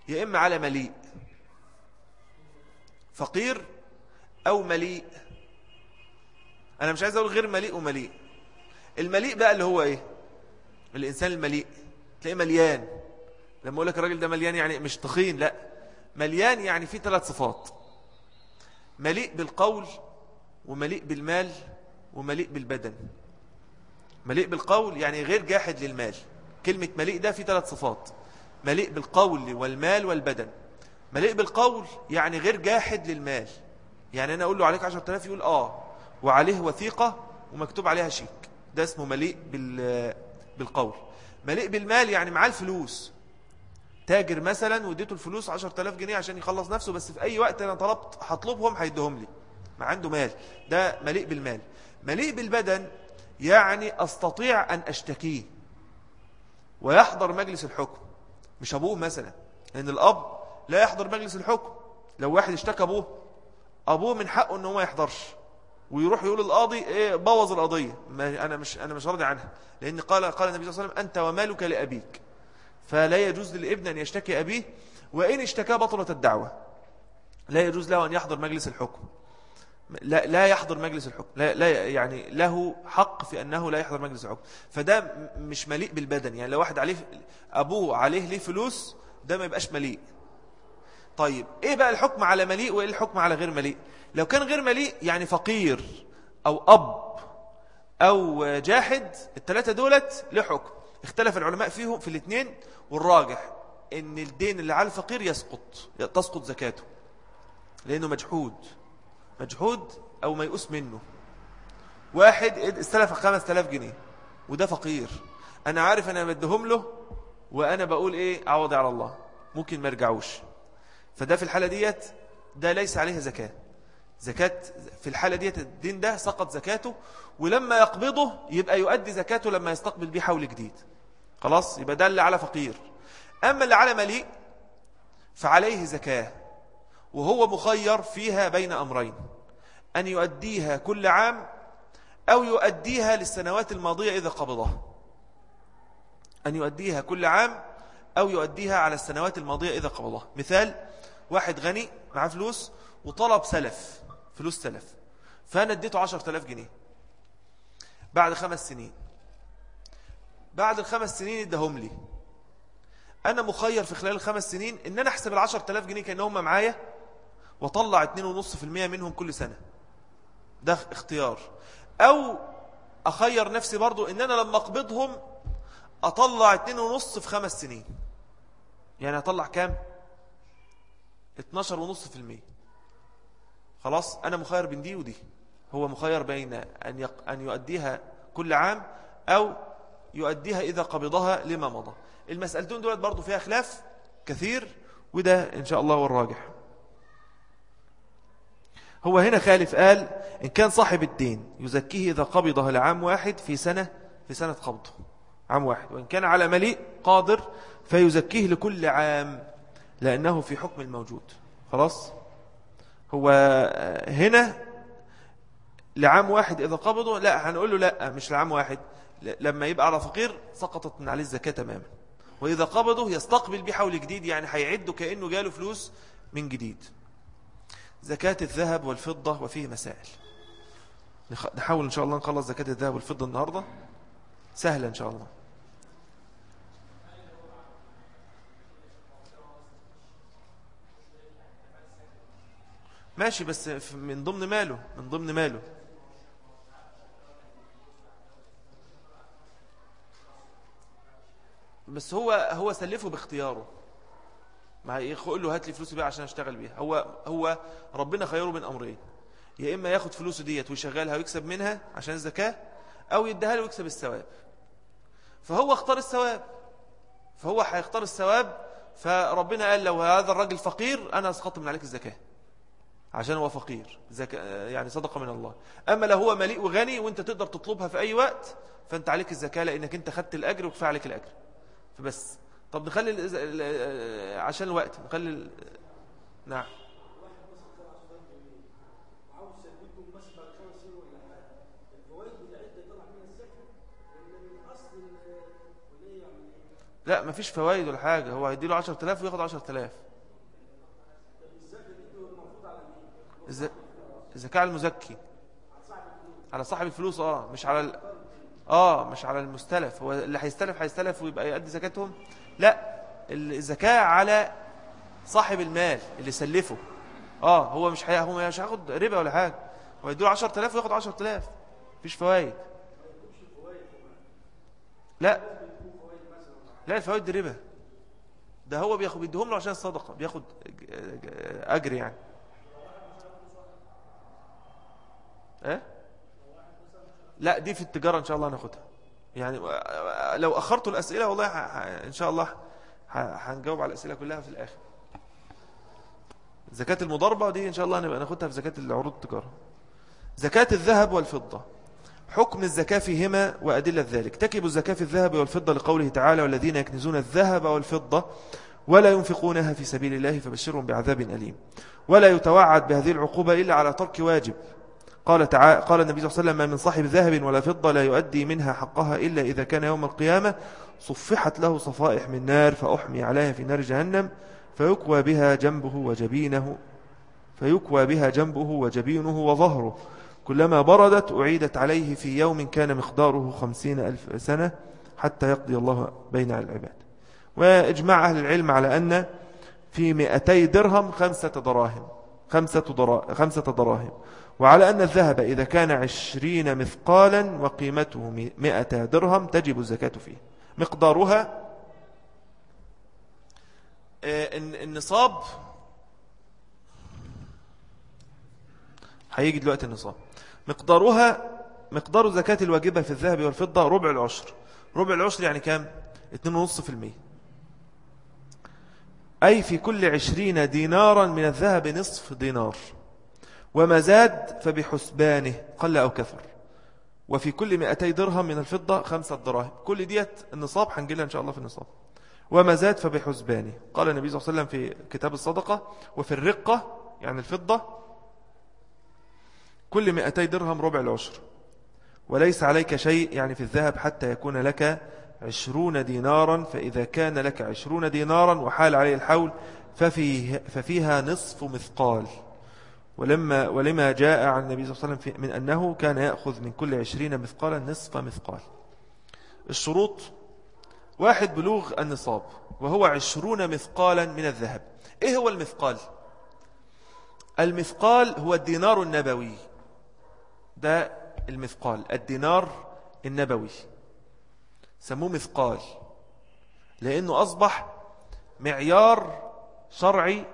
يا إما على مليء. فقير أو مليء. أنا مش عايز أقول غير مليء ومليء. المليء بقى اللي هو إيه؟ الإنسان المليء. تلاقيه مليان. لما أقول لك الراجل ده مليان يعني مش تخين لأ. مليان يعني فيه ثلاث صفات. مليء بالقول ومليء بالمال ومليء بالبدن. مليء بالقول يعني غير جاحد للمال. كلمة مليء ده في ثلاث صفات. مليء بالقول والمال والبدن. مليء بالقول يعني غير جاحد للمال. يعني أنا أقول له عليك عشر تلاف يقول آه. وعليه وثيقة ومكتوب عليها شيك. ده اسمه مليء بالقول. مليء بالمال يعني معاه الفلوس. تاجر مثلا واديته الفلوس 10000 جنيه عشان يخلص نفسه بس في أي وقت أنا طلبت هطلبهم هيدهم لي. ما عنده مال. ده مليء بالمال. مليء بالبدن يعني أستطيع أن أشتكيه ويحضر مجلس الحكم. مش أبوه مثلا. لأن الأب لا يحضر مجلس الحكم. لو واحد اشتكى أبوه أبوه من حقه أنه ما يحضرش. ويروح يقول القاضي إيه بوظ القضية. ما أنا مش أنا مش راضي عنها. لأن قال قال النبي صلى الله عليه وسلم أنت ومالك لأبيك. فلا يجوز للابن أن يشتكي أبيه وإن اشتكى بطلت الدعوة. لا يجوز له أن يحضر مجلس الحكم. لا, لا يحضر مجلس الحكم. لا, لا يعني له حق في أنه لا يحضر مجلس الحكم. فده مش مليء بالبدن. يعني لو واحد عليه أبوه عليه ليه فلوس ده ما يبقاش مليء. طيب إيه بقى الحكم على مليء وإيه الحكم على غير مليء؟ لو كان غير مليء يعني فقير أو أب أو جاحد الثلاثة دولت له حكم اختلف العلماء فيهم في الاثنين والراجح إن الدين اللي على الفقير يسقط تسقط زكاته لأنه مجحود مجحود أو ميؤوس منه. واحد استلف 5000 جنيه وده فقير. أنا عارف أنا بدهم له وأنا بقول إيه عوضي على الله. ممكن ما يرجعوش. فده في الحالة ديت ده ليس عليه زكاة. زكاة في الحالة ديت الدين ده سقط زكاته ولما يقبضه يبقى يؤدي زكاته لما يستقبل بيه حول جديد. خلاص؟ يبقى ده اللي على فقير. أما اللي على مليء فعليه زكاة وهو مخير فيها بين أمرين. أن يؤديها كل عام أو يؤديها للسنوات الماضية إذا قبضها. أن يؤديها كل عام أو يؤديها على السنوات الماضية إذا قبضها. مثال واحد غني معاه فلوس وطلب سلف. فلوس سلف فأنا اديته عشر تلاف جنيه. بعد خمس سنين. بعد الخمس سنين ادهم لي. أنا مخير في خلال الخمس سنين إن أنا أحسب العشر تلاف جنيه كأنهم معايا وطلع 2.5% منهم كل سنة. ده اختيار. أو أخير نفسي برضو إن أنا لما أقبضهم أطلع 2.5 في خمس سنين. يعني أطلع كام؟ 12.5% خلاص أنا مخير بين دي ودي. هو مخير بين أن, يق... أن يؤديها كل عام أو يؤديها إذا قبضها لما مضى. المسألتين دولت برضو فيها خلاف كثير وده إن شاء الله هو الراجح. هو هنا خالف قال إن كان صاحب الدين يزكيه إذا قبضها لعام واحد في سنة في سنة قبضه عام واحد. وإن كان على مليء قادر فيزكيه لكل عام لأنه في حكم الموجود. خلاص؟ هو هنا لعام واحد إذا قبضه لا هنقول له لا مش لعام واحد. لما يبقى على فقير سقطت من عليه الزكاة تماما. وإذا قبضه يستقبل بحول جديد يعني هيعده كأنه جاله فلوس من جديد. زكاة الذهب والفضة وفيه مسائل. نحاول إن شاء الله نخلص زكاة الذهب والفضة النهاردة. سهلة إن شاء الله. ماشي بس من ضمن ماله من ضمن ماله. بس هو هو سلفه باختياره. ما يقول له هات لي فلوسي بقى عشان أشتغل بيها. هو هو ربنا خيره من أمرين. يا إما ياخد فلوسه ديت ويشغلها ويكسب منها عشان الزكاة أو يديها له ويكسب الثواب. فهو اختار الثواب. فهو هيختار الثواب فربنا قال لو هذا الراجل فقير أنا اسقط من عليك الزكاة. عشان هو فقير. يعني صدقة من الله. أما لو هو مليء وغني وانت تقدر تطلبها في أي وقت فأنت عليك الزكاة لأنك انت خدت الأجر وكفى عليك الأجر. فبس. طب نخلي عشان الوقت نخلي نعم. لا مفيش فوائد ولا حاجة. هو هيديله 10000 وياخد 10000 الزكاة على المزكي. على صاحب الفلوس آه مش على ال... آه مش على المستلف. هو اللي هيستلف هيستلف ويبقى يؤدي زكاتهم؟ لا الزكاة على صاحب المال اللي سلفه آه هو مش هي... هو مش هياخد ربا ولا حاجة. هو يديله 10000 وياخد 10000 مفيش فوائد لا. لا الفوائد دي ربا. ده هو بياخد بيديهم له عشان الصدقة. بياخد أجر يعني. إيه؟ لا دي في التجارة إن شاء الله هناخدها. يعني لو أخرتوا الأسئلة والله إن شاء الله هنجاوب على الأسئلة كلها في الآخر. زكاة المضاربة دي إن شاء الله نبقى ناخدها في زكاة العروض التجارة. زكاة الذهب والفضة. حكم الزكاة فيهما وأدلة ذلك. تكب الزكاة في الذهب والفضة لقوله تعالى والذين يكنزون الذهب والفضة ولا ينفقونها في سبيل الله فبشرهم بعذاب أليم. ولا يتوعد بهذه العقوبة إلا على ترك واجب. قال, تعالى قال النبي صلى الله عليه وسلم ما من صاحب ذهب ولا فضة لا يؤدي منها حقها إلا إذا كان يوم القيامة صفحت له صفائح من نار فأحمي عليها في نار جهنم فيكوى بها جنبه وجبينه فيكوى بها جنبه وجبينه وظهره. كلما بردت أعيدت عليه في يوم كان مقداره خمسين ألف سنة حتى يقضي الله بين العباد. وإجماع أهل العلم على أن في مئتي درهم خمسة دراهم خمسة, درا خمسة دراهم. وعلى أن الذهب إذا كان عشرين مثقالا وقيمته مئة درهم تجب الزكاة فيه. مقدارها آه، النصاب هيجي دلوقتي النصاب. مقدارها مقدار زكاة الواجبة في الذهب والفضة ربع العشر. ربع العشر يعني كام؟ 2.5% أي في كل عشرين دينارا من الذهب نصف دينار. وما زاد فبحسبانه قل أو كثر وفي كل 200 درهم من الفضة خمسة دراهم. كل ديت النصاب هنجيلها إن شاء الله في النصاب. وما زاد فبحسبانه. قال النبي صلى الله عليه وسلم في كتاب الصدقة وفي الرقة يعني الفضة كل 200 درهم ربع العشر. وليس عليك شيء يعني في الذهب حتى يكون لك عشرون دينارا فإذا كان لك عشرون دينارا وحال عليه الحول ففيه ففيها نصف مثقال. ولما ولما جاء عن النبي صلى الله عليه وسلم من أنه كان يأخذ من كل عشرين مثقالا نصف مثقال. الشروط واحد بلوغ النصاب وهو عشرون مثقالا من الذهب. إيه هو المثقال؟ المثقال هو الدينار النبوي. ده المثقال الدينار النبوي. سموه مثقال لأنه أصبح معيار شرعي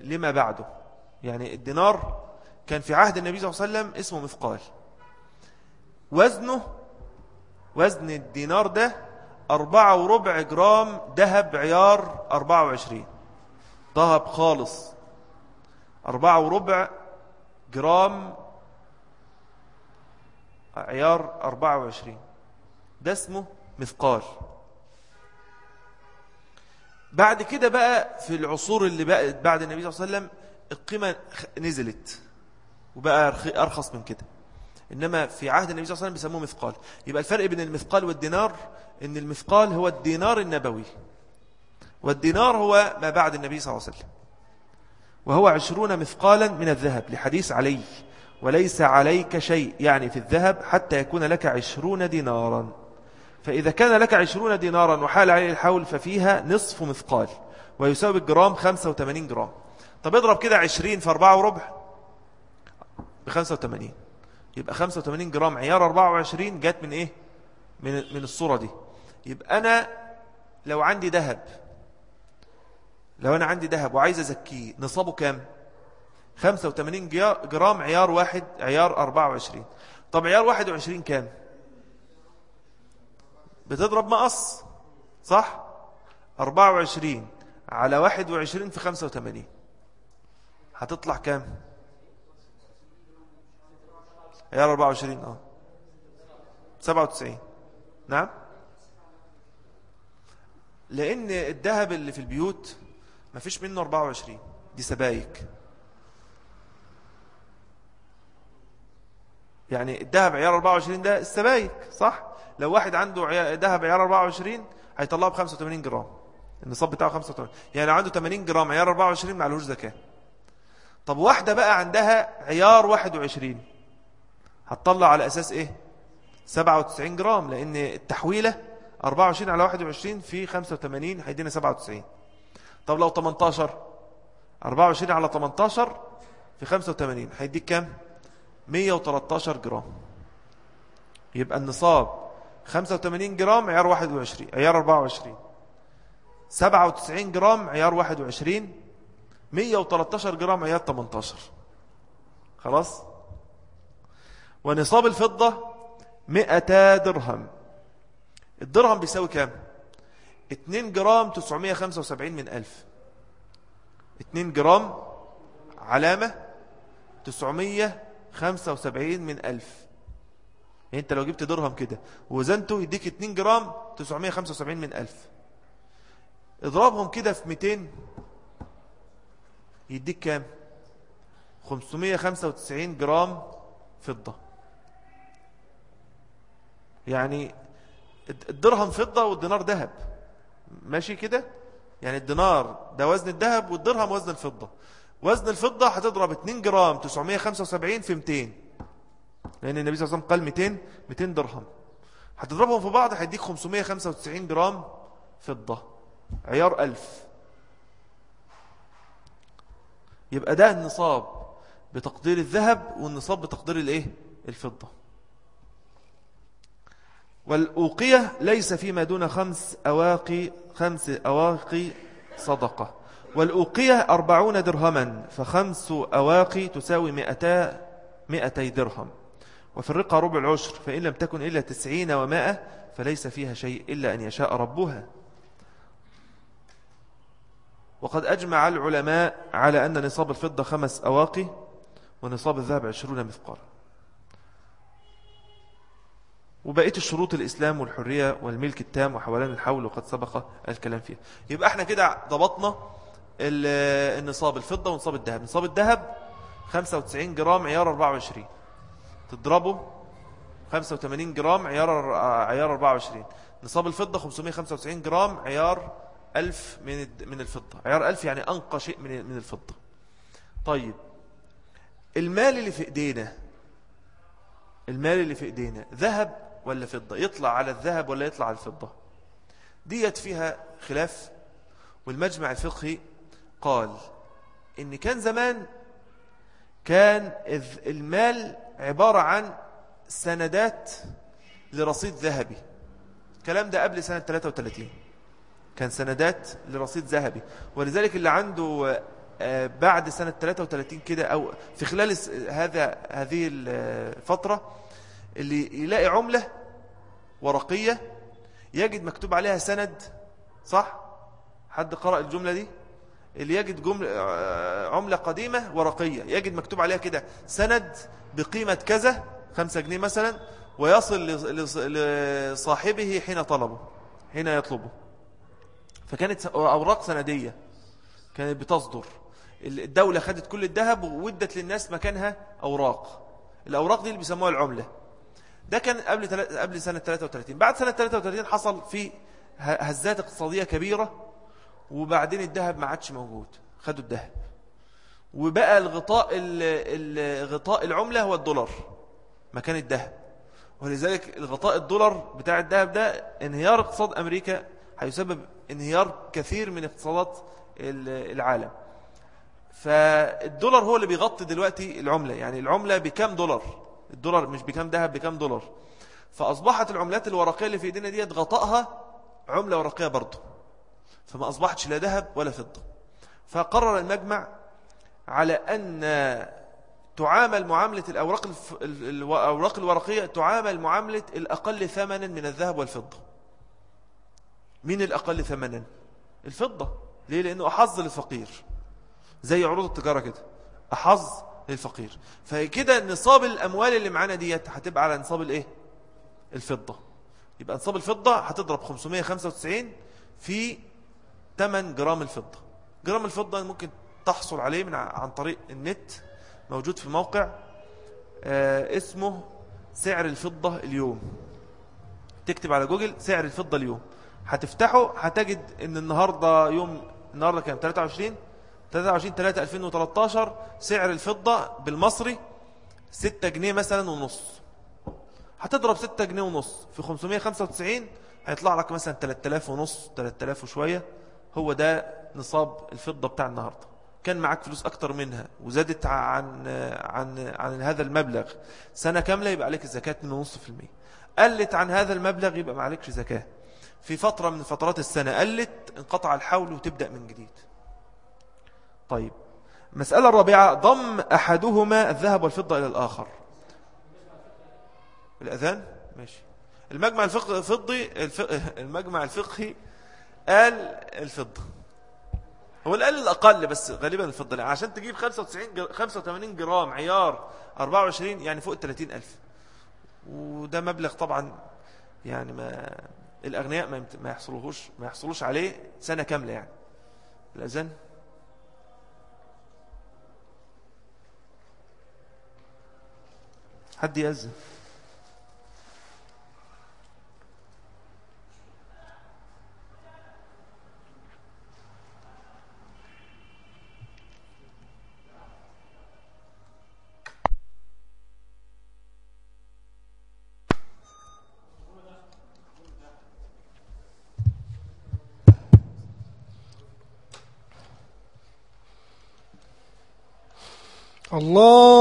لما بعده. يعني الدينار كان في عهد النبي صلى الله عليه وسلم اسمه مثقال. وزنه وزن الدينار ده أربعة وربع جرام ذهب عيار أربعة وعشرين. ذهب خالص. أربعة وربع جرام عيار 24 ده اسمه مثقال. بعد كده بقى في العصور اللي بقى بعد النبي صلى الله عليه وسلم القيمة نزلت. وبقى أرخص من كده. إنما في عهد النبي صلى الله عليه وسلم بيسموه مثقال. يبقى الفرق بين المثقال والدينار إن المثقال هو الدينار النبوي. والدينار هو ما بعد النبي صلى الله عليه وسلم. وهو عشرون مثقالا من الذهب لحديث علي. وليس عليك شيء يعني في الذهب حتى يكون لك عشرون دينارا. فإذا كان لك عشرون دينارا وحال عليه الحول ففيها نصف مثقال ويساوي الجرام 85 جرام. طب اضرب كده 20 في 4 وربع ب 85 يبقى 85 جرام عيار 24 جات من إيه؟ من من الصورة دي. يبقى أنا لو عندي ذهب لو أنا عندي ذهب وعايز أزكيه نصابه كام؟ 85 جرام عيار واحد عيار 24 طب عيار 21 كام؟ بتضرب مقص صح؟ 24 على 21 في 85 هتطلع كام؟ عيار 24 آه. 97 نعم؟ لأن الذهب اللي في البيوت ما فيش منه 24 دي سبايك. يعني الذهب عيار 24 ده السبايك صح؟ لو واحد عنده ذهب عيار 24 هيطلعه ب 85 جرام. النصاب بتاعه 85 يعني لو عنده 80 جرام عيار 24 ما عليهوش زكاة. طب واحدة بقى عندها عيار 21 هتطلع على أساس إيه؟ 97 جرام لأن التحويلة 24 على 21 في 85 هيدينا 97 طب لو 18 24 على 18 في 85 هيديك كام؟ 113 جرام. يبقى النصاب 85 جرام عيار 21 عيار 24 97 جرام عيار 21 113 جرام عيار 18 خلاص؟ ونصاب الفضة 100 درهم. الدرهم بيساوي كام؟ 2 جرام 975 من ألف. 2 جرام علامة 900 75 من ألف. يعني انت لو جبت درهم كده ووزنته يديك 2 جرام 975 من ألف. اضربهم كده في 200 يديك كام؟ 595 جرام فضة. يعني الدرهم فضة والدينار ذهب. ماشي كده؟ يعني الدينار ده وزن الذهب والدرهم وزن الفضة. وزن الفضة هتضرب 2 جرام 975 في 200 لأن النبي صلى الله عليه وسلم قال 200 200 درهم. هتضربهم في بعض هيديك 595 جرام فضة. عيار ألف. يبقى ده النصاب بتقدير الذهب والنصاب بتقدير الإيه؟ الفضة. والأوقية ليس فيما دون خمس أواقي خمس أواقي صدقة. والأوقية أربعون درهما فخمس أواقي تساوي مئتا مئتي درهم. وفي الرقة ربع العشر فإن لم تكن إلا تسعين ومائة فليس فيها شيء إلا أن يشاء ربها. وقد أجمع العلماء على أن نصاب الفضة خمس أواقي ونصاب الذهب عشرون مثقال وبقية الشروط الإسلام والحرية والملك التام وحولان الحول وقد سبق الكلام فيها. يبقى إحنا كده ضبطنا النصاب الفضة ونصاب الذهب. نصاب الذهب 95 جرام عيار 24 تضربه 85 جرام عيار عيار 24 نصاب الفضة 595 جرام عيار 1000 من من الفضة. عيار 1000 يعني أنقى شيء من من الفضة. طيب المال اللي في إيدينا المال اللي في إيدينا ذهب ولا فضة؟ يطلع على الذهب ولا يطلع على الفضة؟ ديت فيها خلاف والمجمع الفقهي قال إن كان زمان كان المال عبارة عن سندات لرصيد ذهبي. الكلام ده قبل سنة 33 كان سندات لرصيد ذهبي. ولذلك اللي عنده آه، بعد سنة 33 كده أو في خلال هذا هذه الفترة اللي يلاقي عملة ورقية يجد مكتوب عليها سند صح؟ حد قرأ الجملة دي؟ اللي يجد جملة آه، عملة قديمة ورقية. يجد مكتوب عليها كده سند بقيمة كذا خمسة جنيه مثلا ويصل لصاحبه حين طلبه حين يطلبه. فكانت أوراق سندية كانت بتصدر. الدولة خدت كل الذهب وودت للناس مكانها أوراق. الأوراق دي اللي بيسموها العملة. ده كان قبل قبل سنة 33 بعد سنة 33 حصل في هزات اقتصادية كبيرة وبعدين الذهب ما عادش موجود. خدوا الذهب. وبقى الغطاء الغطاء العملة هو الدولار مكان الذهب. ولذلك الغطاء الدولار بتاع الذهب ده انهيار اقتصاد أمريكا هيسبب انهيار كثير من اقتصادات العالم. فالدولار هو اللي بيغطي دلوقتي العملة. يعني العملة بكام دولار؟ الدولار مش بكام ذهب بكام دولار؟ فأصبحت العملات الورقية اللي في إيدينا ديت غطائها عملة ورقية برضه. فما أصبحتش لا ذهب ولا فضة. فقرر المجمع على أن تعامل معاملة الأوراق, الأوراق الورقية تعامل معاملة الأقل ثمنا من الذهب والفضة. مين الأقل ثمنا؟ الفضة. ليه؟ لأنه أحظ للفقير. زي عروض التجارة كده. أحظ للفقير. فكده نصاب الأموال اللي معانا ديت هتبقى على نصاب الإيه؟ الفضة. يبقى نصاب الفضة هتضرب 595 في 8 جرام الفضة. جرام الفضة ممكن تحصل عليه من عن طريق النت موجود في موقع آه اسمه سعر الفضة اليوم. تكتب على جوجل سعر الفضة اليوم. هتفتحه هتجد إن النهاردة يوم النهاردة كام؟ 23 23 3 2013 سعر الفضة بالمصري 6 جنيه مثلا ونص. هتضرب 6 جنيه ونص في 595 هيطلع لك مثلا 3000 ونص 3000 وشوية. هو ده نصاب الفضة بتاع النهاردة. كان معاك فلوس أكتر منها وزادت عن, عن, عن هذا المبلغ. سنة كاملة يبقى عليك الزكاة من نص في المية. قلت عن هذا المبلغ يبقى ما عليكش زكاة. في فترة من فترات السنة قلت انقطع الحول وتبدأ من جديد. طيب المسألة الرابعة ضم أحدهما الذهب والفضة إلى الآخر. الأذان؟ ماشي. المجمع الفقهي المجمع الفقهي قال الفضة. هو قال الأقل بس غالبا الفضة. عشان تجيب 95 85 جرام عيار 24 يعني فوق ال 30 ألف. وده مبلغ طبعا يعني ما الأغنياء ما يحصلوهوش ما يحصلوش عليه سنة كاملة يعني. الأذان. حد يأذن؟ الله أكبر الله